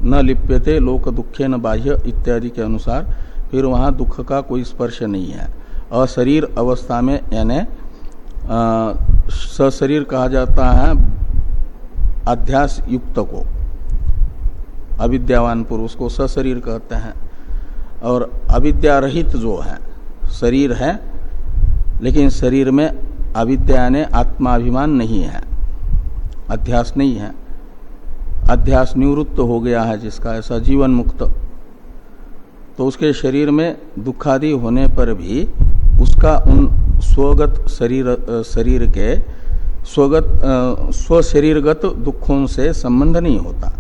न लिप्यते लोक दुखे न बाह्य इत्यादि के अनुसार, फिर वहाँ दुख का कोई स्पर्श नहीं है। अशरीर अवस्था में यानी सशरीर कहा जाता है अध्यास युक्त को अविद्यावान पुरुष को सशरीर कहते हैं। और अविद्या रहित जो है, शरीर है, लेकिन शरीर में अविद्या ने आत्माभिमान नहीं है। अध्यास नहीं है। अध्यास निवृत्त हो गया है जिसका ऐसा जीवन मुक्त। तो उसके शरीर में दुखादि होने पर भी उसका उन स्वगत शरीर शरीर के स्वगत स्व शरीरगत दुखों से संबंध नहीं होता।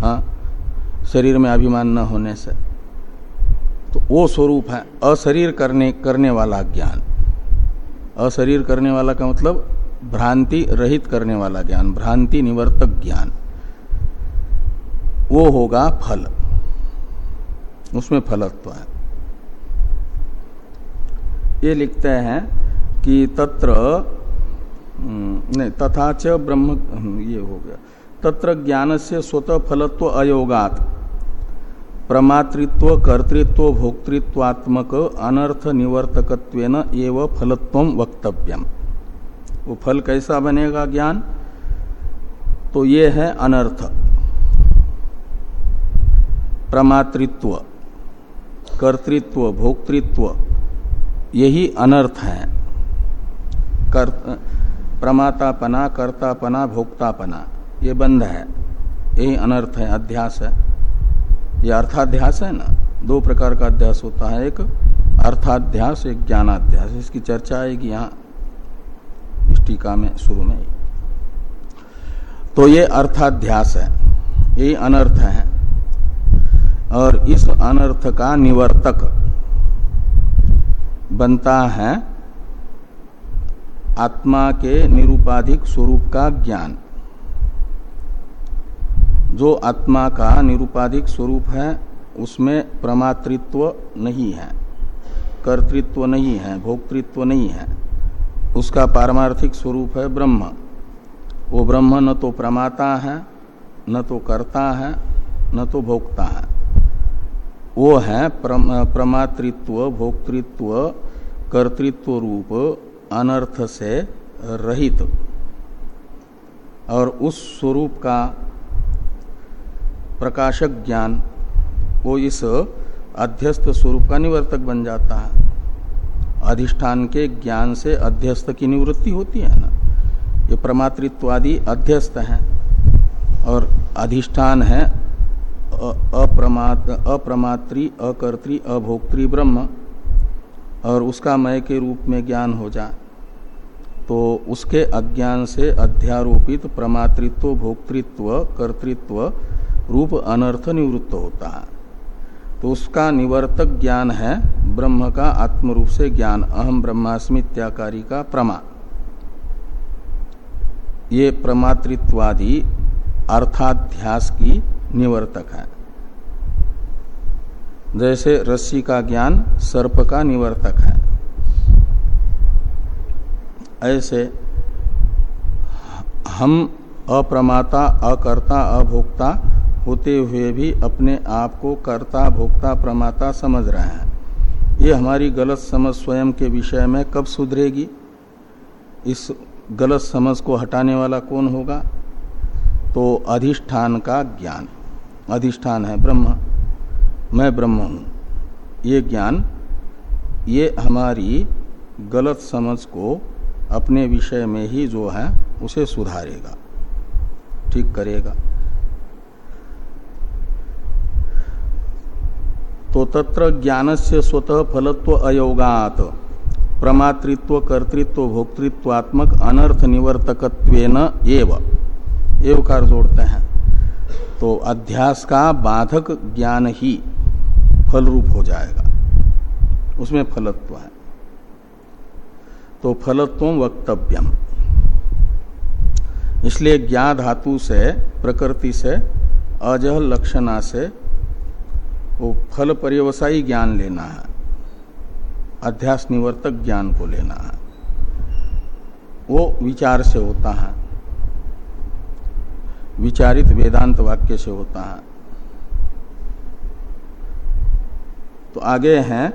हाँ शरीर में अभिमान न होने से। तो वो स्वरूप है, अशरीर करने करने वाला ज्ञान। अशरीर करने वाला का मतलब भ्रांति रहित करने वाला ज्ञान, भ्रांति निवर्तक ज्ञान। वो होगा फल। उसमें फलत्व है। ये लिखते हैं कि तत्र नहीं तथा च ब्रह्म हम्म, ये हो गया। तत्र ज्ञान से स्वतः फलत्व अयोगात। प्रमातृत्व कर्तृत्व भोक्तृत्वात्मक अनर्थ निवर्तकत्व एव फलत्व वक्तव्यम। वो फल कैसा बनेगा ज्ञान? तो ये है अनर्थ। प्रमातृत्व कर्तृत्व भोक्तृत्व यही अनर्थ है। प्रमातापना, कर्तापना, भोक्तापना, ये बंध है। यही अनर्थ है, अध्यास है। ये अर्थाध्यास है ना? दो प्रकार का अध्यास होता है। एक अर्थाध्यास, एक ज्ञानाध्यास। इसकी चर्चा आएगी यहाँ, इस टीका में, शुरू में तो ये अर्थाध्यास है। यही अनर्थ है। और इस अनर्थ का निवर्तक बनता है आत्मा के निरूपाधिक स्वरूप का ज्ञान। जो आत्मा का निरूपाधिक स्वरूप है, उसमें प्रमातृत्व नहीं है, कर्तृत्व नहीं है, भोक्तृत्व नहीं है। उसका पारमार्थिक स्वरूप है ब्रह्म। वो ब्रह्म न तो प्रमाता है, न तो कर्ता है, न तो भोक्ता है। वो है प्रमातृत्व, भोक्तृत्व, कर्तृत्व रूप अनर्थ से रहित और उस स्वरूप का प्रकाशक ज्ञान वो इस अध्यस्त स्वरूप का निवर्तक बन जाता है। अधिष्ठान के ज्ञान से अध्यस्त की निवृत्ति होती है ना। ये प्रमातृत्वादि अध्यस्त हैं और अधिष्ठान है अप्रमात अप्रमात्री, अकर्त्री, अभोक्त्री, ब्रह्म। और उसका मय के रूप में ज्ञान हो जाए। तो उसके अज्ञान से अध्यारोपित प्रमातृत्व, भोक्तृत्व, कर्तृत्व रूप अनर्थ निवृत्त होता है। तो उसका निवर्तक ज्ञान है, ब्रह्म का आत्म रूप से ज्ञान अहम ब्रह्मास्मि त्याकारी का प्रमा। ये प्रमातृत्वादि अर्थाध्यास की निवर्तक है। जैसे रस्सी का ज्ञान सर्प का निवर्तक है। ऐसे हम अप्रमाता, अकर्ता, अभोक्ता होते हुए भी अपने आप को कर्ता, भोक्ता, प्रमाता समझ रहे हैं। ये हमारी गलत समझ स्वयं के विषय में कब सुधरेगी? इस गलत समझ को हटाने वाला कौन होगा? तो अधिष्ठान का ज्ञान। अधिष्ठान है ब्रह्म। मैं ब्रह्म हूँ। ये ज्ञान, ये हमारी गलत समझ को अपने विषय में ही जो है, उसे सुधारेगा, ठीक करेगा। तो तत्र ज्ञान से स्वतः फलत्व अयोगात, प्रमातृत्व, कर्तृत्व, भोक्तृत्वात्मक अनर्थ निवर्तकत्व एव। एवकार जोड़ते हैं। तो अध्यास का बाधक ज्ञान ही। फल रूप हो जाएगा। उसमें फलत्व है। तो फलत्व वक्तव्यम इसलिए ज्ञा धातु से, प्रकृति से, अजह लक्षणा से, वो फल पर्यवसायी ज्ञान लेना है। अध्यास निवर्तक ज्ञान को लेना है। वो विचार से होता है। विचारित वेदांत वाक्य से होता है। तो आगे हैं।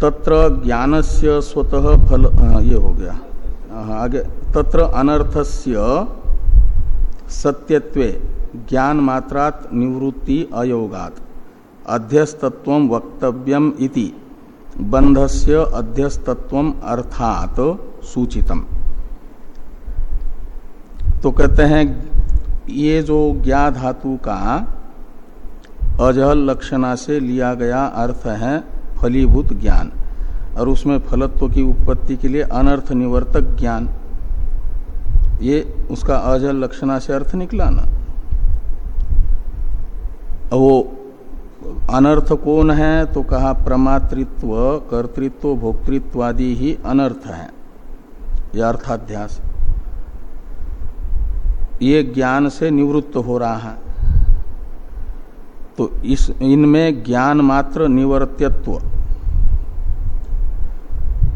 तत्र ज्ञान से स्वतः फल ये हो गया। आगे, तत्र अनर्थस्य सत्यत्वे ज्ञान मात्रात निवृत्ति अयोगात। अध्यस्तत्व वक्तव्यम इति। बंधस्य अध्यस्तत्व अर्थात सूचितम। तो कहते हैं, ये जो ज्ञा धातु का अजहल लक्षणा से लिया गया अर्थ है फलीभूत ज्ञान, और उसमें फलत्व की उत्पत्ति के लिए अनर्थ निवर्तक ज्ञान। ये उसका अजल लक्षणा से अर्थ निकला ना? वो अनर्थ कौन है? तो कहा प्रमातृत्व, कर्तृत्व भोक्तृत्व आदि ही अनर्थ है। यह अर्थाध्यास। ये ज्ञान से निवृत्त हो रहा है। तो इस, इनमें ज्ञान मात्र निवर्त्यत्व।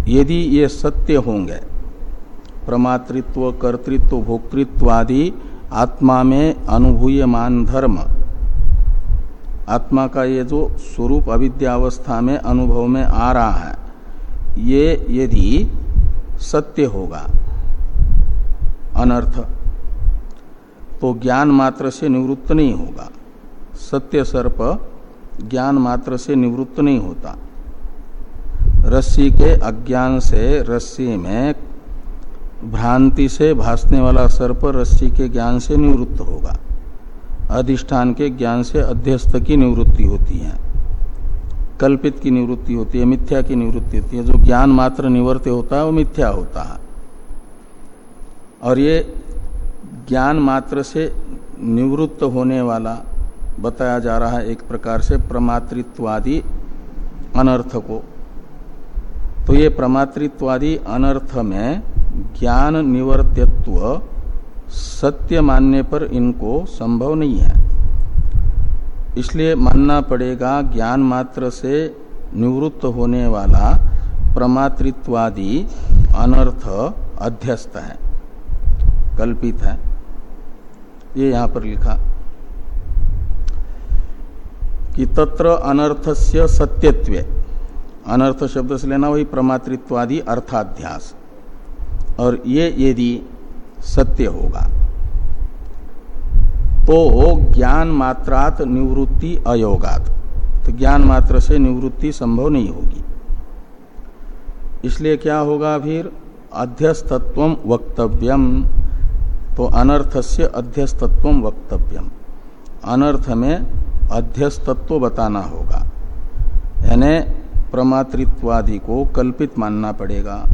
यदि ये सत्य होंगे, प्रमातृत्व, कर्तृत्व, भोक्तृत्व आदि, आत्मा में अनुभूयमान धर्म, आत्मा का ये जो स्वरूप अविद्यावस्था में, अनुभव में आ रहा है, ये यदि सत्य होगा, अनर्थ तो ज्ञान मात्र से निवृत्त नहीं होगा। सत्य सर्प ज्ञान मात्र से निवृत्त नहीं होता। रस्सी के अज्ञान से, रस्सी में भ्रांति से भासने वाला सर्प रस्सी के ज्ञान से निवृत्त होगा। अधिष्ठान के ज्ञान से अध्यस्त की निवृत्ति होती है। कल्पित की निवृत्ति होती है, मिथ्या की निवृत्ति होती है। जो ज्ञान मात्र निवृत्त होता है, वो मिथ्या होता है। और ये ज्ञान मात्र से निवृत्त होने वाला बताया जा रहा है एक प्रकार से प्रमातृत्वादि अनर्थ को। तो ये प्रमातृत्वादि अनर्थ में ज्ञान निवर्तित्व सत्य मानने पर इनको संभव नहीं है। इसलिए मानना पड़ेगा ज्ञान मात्र से निवृत्त होने वाला प्रमातृत्वादि अनर्थ अध्यस्त है, कल्पित है। ये यहाँ पर लिखा। कि तत्र अनर्थस्य सत्यत्व। अनर्थ शब्द से लेना वही प्रमातृत्वादि अर्थाध्यास। और ये यदि सत्य होगा तो ज्ञान मात्रात निवृत्ति अयोगात। तो ज्ञान मात्र से निवृत्ति संभव नहीं होगी। इसलिए क्या होगा फिर अध्यस्तत्व वक्तव्यम। तो अनर्थस्य अध्यस्तत्व वक्तव्यम। अनर्थ में अध्यस्तत्व बताना होगा। यानी प्रमातृत्वादि को कल्पित मानना पड़ेगा।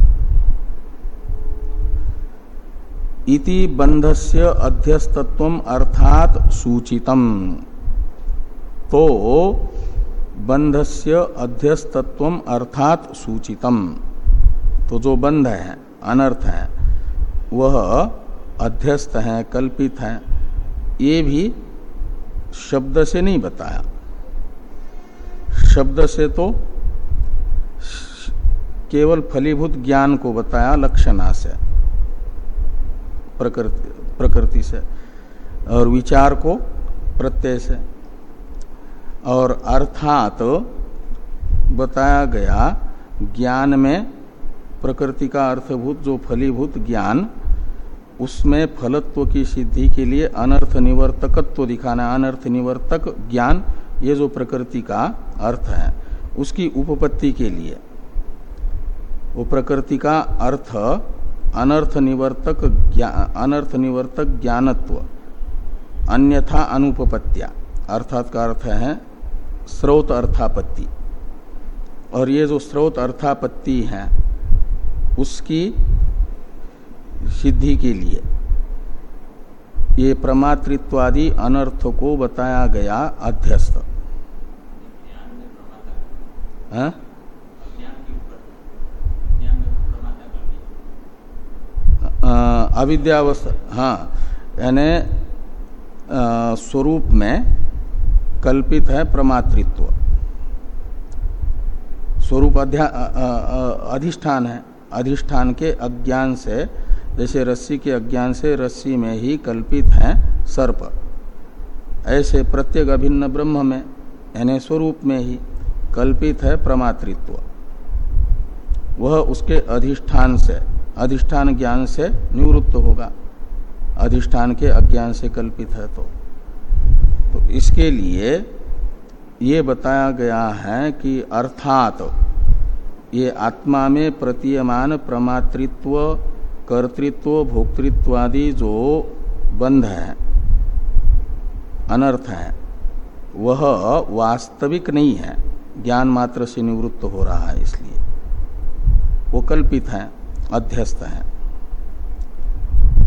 इति बंधस्य अध्यस्तत्व अर्थात सूचितम। तो बंधस्य अध्यस्तत्व अर्थात सूचितम। तो जो बंध है, अनर्थ है, वह अध्यस्त है, कल्पित है, ये भी शब्द से नहीं बताया। शब्द से तो केवल फलीभूत ज्ञान को बताया लक्षणा से प्रकृति प्रकृति से, और विचार को प्रत्यय से। और अर्थात तो बताया गया ज्ञान में प्रकृति का अर्थभूत, जो फलीभूत ज्ञान उसमें फलत्व की सिद्धि के लिए अनर्थ निवर्तकत्व दिखाना अनर्थ निवर्तक ज्ञान, ये जो प्रकृति का अर्थ है, उसकी उपपत्ति के लिए। वो प्रकृति का अर्थ अनर्थ निवर्तक अनर्थ निवर्तक ज्ञानत्व, अन्यथा अनुपपत्या अर्थात का अर्थ है स्रोत अर्थापत्ति। और ये जो स्रोत अर्थापत्ति है, उसकी सिद्धि के लिए। ये प्रमातृत्वादि अनर्थ को बताया गया अध्यस्त। अविद्यावस्था हाँ यानी स्वरूप में कल्पित है प्रमातृत्व। स्वरूप अधिष्ठान है। अधिष्ठान के अज्ञान से जैसे रस्सी के अज्ञान से रस्सी में ही कल्पित है सर्प। ऐसे प्रत्येक अभिन्न ब्रह्म में, यानी स्वरूप में ही कल्पित है प्रमातृत्व वह उसके अधिष्ठान से, अधिष्ठान ज्ञान से निवृत्त होगा। अधिष्ठान के अज्ञान से कल्पित है तो। तो इसके लिए ये बताया गया है कि अर्थात ये आत्मा में प्रतीयमान प्रमातृत्व कर्तृत्व, भोक्तृत्वादि जो बंध है, अनर्थ है, वह वास्तविक नहीं है। ज्ञान मात्र से निवृत्त हो रहा है इसलिए। वो कल्पित है, अध्यस्त है।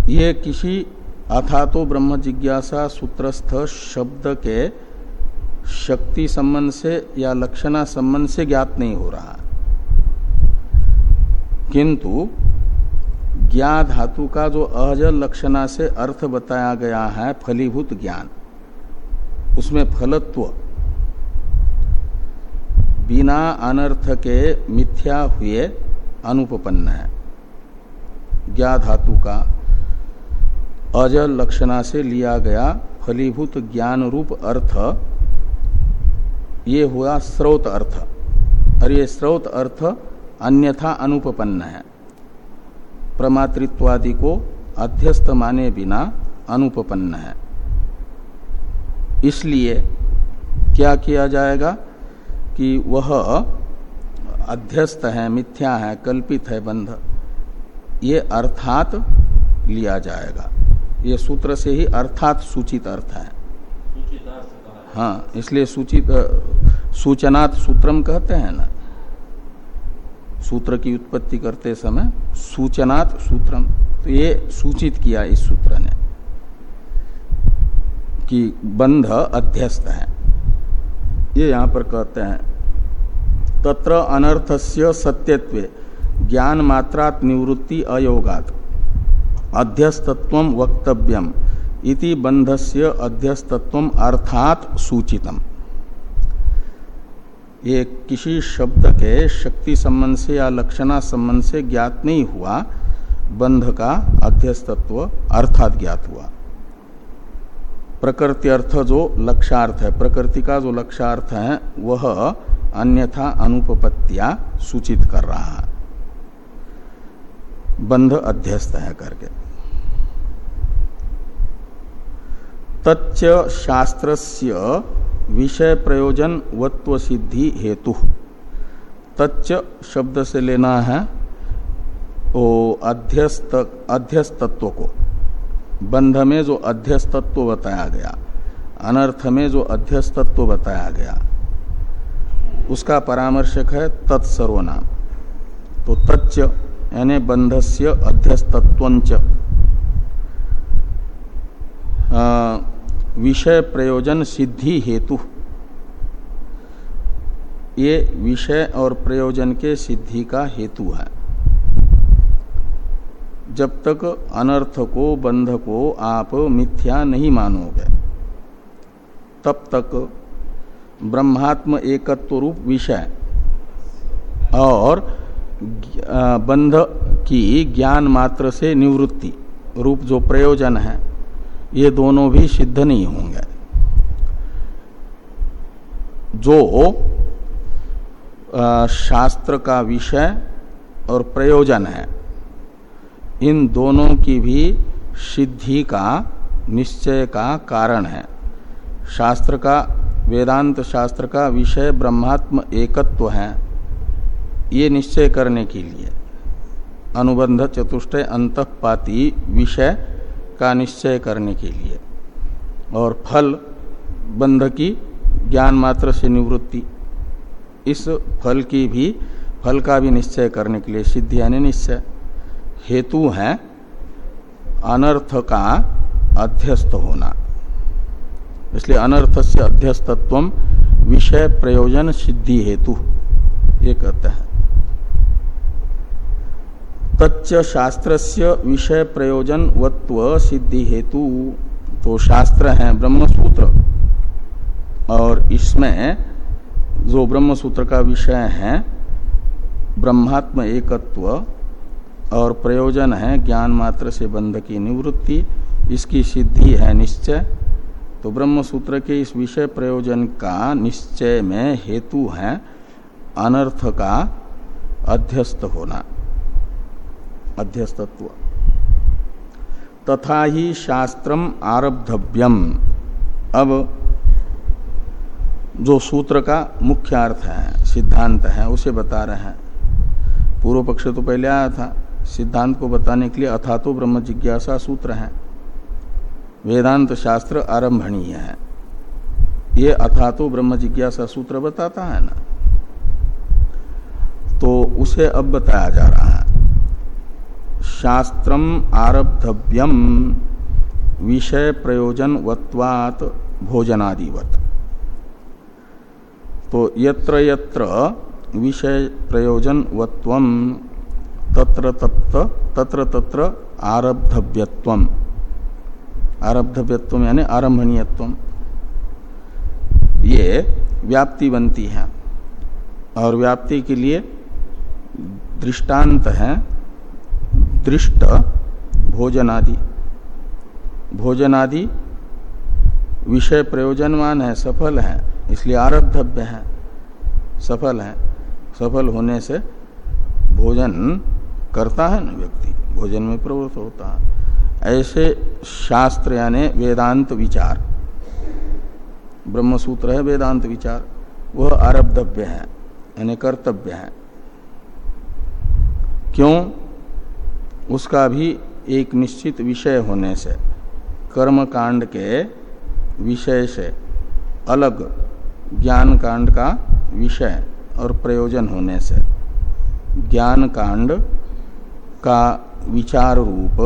ये किसी अथा तो ब्रह्म जिज्ञासा सूत्रस्थ शब्द के शक्ति संबंध से या लक्षणा संबंध से ज्ञात नहीं हो रहा। किंतु ज्ञा धातु का जो अजल लक्षणा से अर्थ बताया गया है, फलीभूत ज्ञान, उसमें फलत्व, बिना अनर्थ के मिथ्या हुए अनुपन्न है। ज्ञा धातु का अजल लक्षणा से लिया गया फलीभूत ज्ञान रूप अर्थ, ये हुआ स्रोत अर्थ। और ये स्रोत अर्थ अन्यथा अनुपन्न है। प्रमातृत्वादि को अध्यस्त माने बिना अनुपन्न है। इसलिए क्या किया जाएगा कि वह अध्यस्त है मिथ्या है कल्पित है बंध ये अर्थात लिया जाएगा। ये सूत्र से ही अर्थात सूचित अर्थ है। हाँ इसलिए सूचित सूचनात् सूत्रम कहते हैं ना। सूत्र की उत्पत्ति करते समय सूचनात् सूत्रम तो ये सूचित किया इस सूत्र ने कि बंध अध्यस्त है। ये यहाँ पर कहते हैं, तत्र अनर्थस्य सत्यत्वे ज्ञान मात्रात निवृत्ति अयोगात, अध्यस्तत्व वक्तव्यम, इति बंधस्य अध्यस्तत्व अर्थात सूचितम। ये किसी शब्द के शक्ति संबंध से या लक्षणा संबंध से ज्ञात नहीं हुआ, बंध का अध्यस्तत्व अर्थात ज्ञात हुआ। प्रकृति अर्थ जो लक्षार्थ है, प्रकृति का जो लक्षार्थ है, वह अन्यथा अनुपपत्तिया सूचित कर रहा है। बंध अध्यस्त है करके। तच्च शास्त्रस्य विषय प्रयोजन वत्व सिद्धि हेतु। तच्च शब्द से लेना है ओ अध्यस्त, अध्यस्तत्व को। बंध में जो अध्यस्तत्व बताया गया, अनर्थ में जो अध्यस्तत्व बताया गया, उसका परामर्शक है तत्सर्वनाम तो तच्च, यानी बंधस्य अध्यस्तत्व विषय प्रयोजन सिद्धि हेतु। ये विषय और प्रयोजन के सिद्धि का हेतु है। जब तक अनर्थ को, बंध को आप मिथ्या नहीं मानोगे, तब तक ब्रह्मात्म एकत्व रूप विषय और बंध की ज्ञान मात्र से निवृत्ति रूप जो प्रयोजन है ये दोनों भी सिद्ध नहीं होंगे। जो आ, शास्त्र का विषय और प्रयोजन है इन दोनों की भी सिद्धि का निश्चय का कारण है। शास्त्र का वेदांत शास्त्र का विषय ब्रह्मात्म एकत्व है ये निश्चय करने के लिए। अनुबंध चतुष्टय अंतपाती विषय का निश्चय करने के लिए। और फल बंध की ज्ञान मात्र से निवृत्ति। इस फल की भी, फल का भी निश्चय करने के लिए सिद्धि यानी निश्चय। हेतु है अनर्थ का अध्यस्त होना। इसलिए अनर्थ से अध्यस्तत्व विषय प्रयोजन सिद्धि हेतु। ये कहते हैं। तच्च शास्त्रस्य विषय प्रयोजन वत्व सिद्धि हेतु तो शास्त्र है ब्रह्मसूत्र। और इसमें जो ब्रह्मसूत्र का विषय है, ब्रह्मात्म एकत्व और प्रयोजन है ज्ञान मात्र से बंध की निवृत्ति, इसकी सिद्धि है निश्चय। तो ब्रह्म सूत्र के इस विषय प्रयोजन का निश्चय में हेतु है अनर्थ का अध्यस्त होना। अध्यस्तत्व। तथा ही शास्त्रम आरब्धव्यम। अब जो सूत्र का मुख्य अर्थ है, सिद्धांत है, उसे बता रहे हैं। पूर्व पक्ष तो पहले आया था, सिद्धांत को बताने के लिए अथा तो ब्रह्म जिज्ञासा सूत्र है। वेदांत शास्त्र आरंभणीय है। ये अथा तो ब्रह्म जिज्ञासा सूत्र बताता है ना? तो उसे अब बताया जा रहा है। शास्त्रम आरब्धव्यम। विषय प्रयोजन वत्वात भोजनादिवत। तो यत्र यत्र विषय प्रयोजन तत्र तत्र तत्र तत्र आरब्धव्यत्व आरब्धव्यत्व यानी आरंभणीयत्व ये व्याप्ति बनती है और व्याप्ति के लिए दृष्टांत है। दृष्ट भोजनादि। भोजनादि विषय प्रयोजनवान है, सफल है, इसलिए आरब्धव्य है, सफल है। सफल होने से भोजन करता है ना व्यक्ति, भोजन में प्रवृत्त होता है। ऐसे शास्त्र यानी वेदांत विचार, ब्रह्मसूत्र है वेदांत विचार, वह आरब्धव्य है, यानी कर्तव्य है। क्यों? उसका भी एक निश्चित विषय होने से कर्म कांड के विषय से अलग ज्ञान कांड का विषय और प्रयोजन होने से ज्ञान कांड का विचार रूप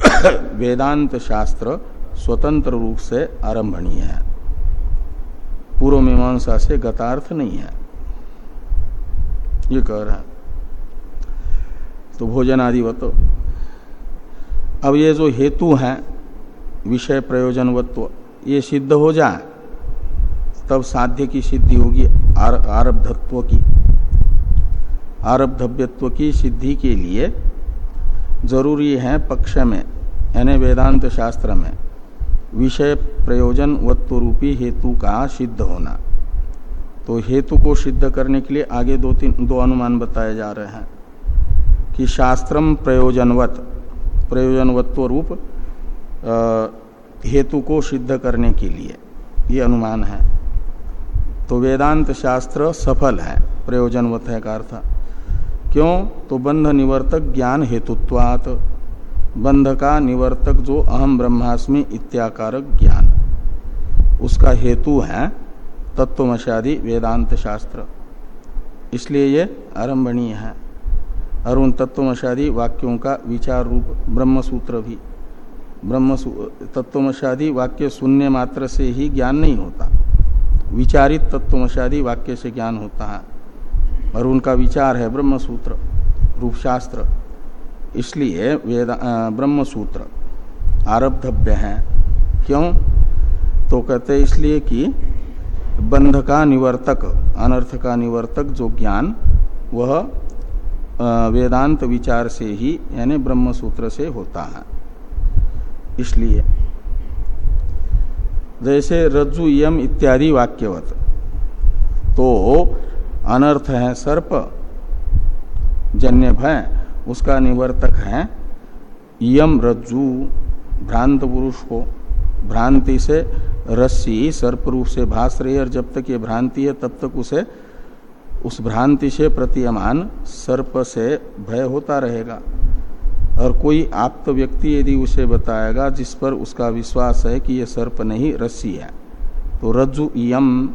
वेदांत शास्त्र स्वतंत्र रूप से आरंभणीय है। पूर्व मीमांसा से गतार्थ नहीं है। ये कह रहा है। तो भोजन आदिवत अब ये जो हेतु है विषय प्रयोजनवत्व ये सिद्ध हो जाए तब साध्य की सिद्धि होगी आर, आरब्धत्व की। आरब्धव्यत्व की सिद्धि के लिए ज़रूरी है पक्ष में यानी वेदांत शास्त्र में विषय प्रयोजन वत्व रूपी हेतु का सिद्ध होना। तो हेतु को सिद्ध करने के लिए आगे दो तीन दो अनुमान बताए जा रहे हैं। कि शास्त्रम प्रयोजनवत, प्रयोजनवत्व रूप हेतु को सिद्ध करने के लिए। ये अनुमान है। तो वेदांत शास्त्र सफल है, प्रयोजनवत है का अर्थ। क्यों? तो बंध निवर्तक ज्ञान हेतुत्वात। बंध का निवर्तक जो अहम ब्रह्मास्मि इत्याकारक ज्ञान। उसका हेतु है तत्वमशादी वेदांत शास्त्र। इसलिए ये आरंभणीय है। और उन तत्वमशादी वाक्यों का विचार रूप ब्रह्म सूत्र भी। ब्रह्म तत्वमशादी वाक्य शून्य मात्र से ही ज्ञान नहीं होता। विचारित तत्वमशादी वाक्य से ज्ञान होता है। और उनका विचार है ब्रह्म सूत्र रूपशास्त्र। इसलिए वेद ब्रह्म सूत्र आरब्धव्य है। क्यों? तो कहते इसलिए कि बंध का निवर्तक, अनर्थ का निवर्तक जो ज्ञान, वह वेदांत विचार से ही, यानी ब्रह्म सूत्र से होता है। इसलिए, जैसे रज्जु, यम इत्यादि वाक्यवत तो अनर्थ है सर्प, जन्य भय, उसका निवर्तक है यम रज्जु, भ्रांत पुरुष को, भ्रांति से रस्सी, सर्प रूप से भास रही है और जब तक ये भ्रांति है, तब तक उसे उस भ्रांति से प्रतीयमान सर्प से भय होता रहेगा। और कोई आप्त व्यक्ति यदि उसे बताएगा, जिस पर उसका विश्वास है कि यह सर्प नहीं, रस्सी है तो रज्जु यम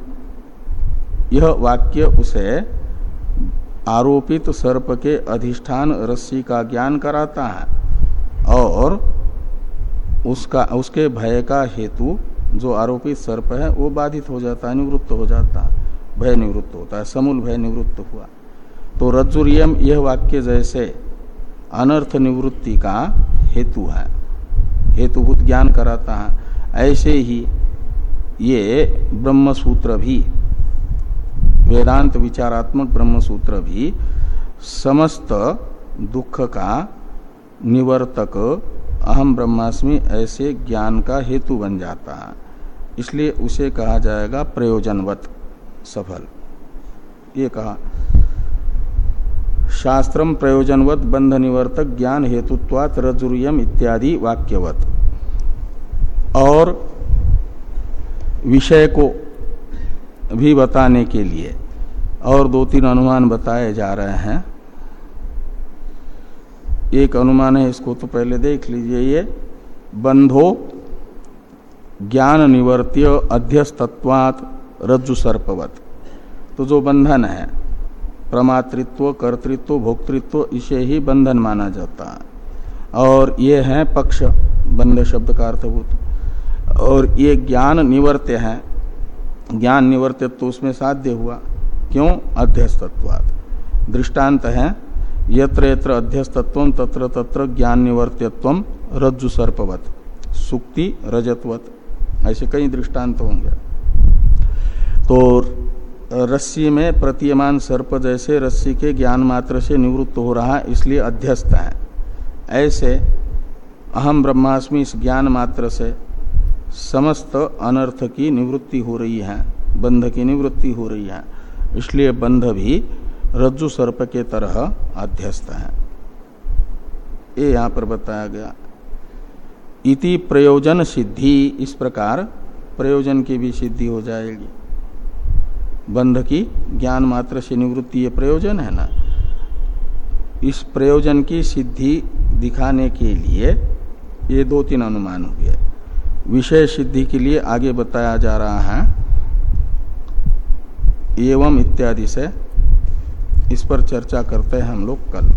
यह वाक्य उसे आरोपित सर्प के अधिष्ठान रस्सी का ज्ञान कराता है और उसका, उसके भय का हेतु जो आरोपित सर्प है, वो बाधित हो जाता है, निवृत्त हो जाता है। भय निवृत्त होता है, समूल भय निवृत्त हुआ। तो रज्जुरियम यह वाक्य जैसे अनर्थ निवृत्ति का हेतु है। हेतुभूत ज्ञान कराता है। ऐसे ही ये ब्रह्म सूत्र भी, वेदांत विचारात्मक ब्रह्म सूत्र भी समस्त दुख का निवर्तक अहम ब्रह्मास्मि ऐसे ज्ञान का हेतु बन जाता है। इसलिए उसे कहा जाएगा प्रयोजनवत। सफल। ये कहा शास्त्रम प्रयोजनवत बंध निवर्तक ज्ञान हेतुत्वात, रजुर्यम इत्यादि वाक्यवत। और विषय को भी बताने के लिए, और दो तीन अनुमान बताए जा रहे हैं। एक अनुमान है, इसको तो पहले देख लीजिए ये, बंधो ज्ञान निवर्त्य अध्यस्तत्वात रज्जु सर्पवत। तो जो बंधन है, प्रमातृत्व, कर्तृत्व, भोक्तृत्व, इसे ही बंधन माना जाता है। और ये है पक्ष, बंध शब्द का अर्थभूत। और ये ज्ञान निवर्त्य है। ज्ञान निवर्त्य तो उसमें साध्य हुआ। क्यों? अध्यस्तत्वाद दृष्टांत है यत्र यत्र अध्यस्तत्व, तत्र तत्र ज्ञान निवर्त्यत्व, रज्जु सर्पवत। सुक्ति, रजतवत। ऐसे कई दृष्टांत होंगे। तो रस्सी में प्रतीयमान सर्प जैसे रस्सी के ज्ञान मात्र से निवृत्त हो रहा, इसलिए अध्यस्त है। ऐसे अहम ब्रह्मास्मि इस ज्ञान मात्र से समस्त अनर्थ की निवृत्ति हो रही है, बंध की निवृत्ति हो रही है। इसलिए बंध भी रज्जु सर्प के तरह अध्यस्त है। ये यहाँ पर बताया गया। इति प्रयोजन सिद्धि, इस प्रकार प्रयोजन की भी सिद्धि हो जाएगी। बंध की ज्ञान मात्र से निवृत्ति ये प्रयोजन है ना? इस प्रयोजन की सिद्धि दिखाने के लिए ये दो तीन अनुमान हुए विषय सिद्धि के लिए आगे बताया जा रहा है। एवं इत्यादि से इस पर चर्चा करते हैं हम लोग कल।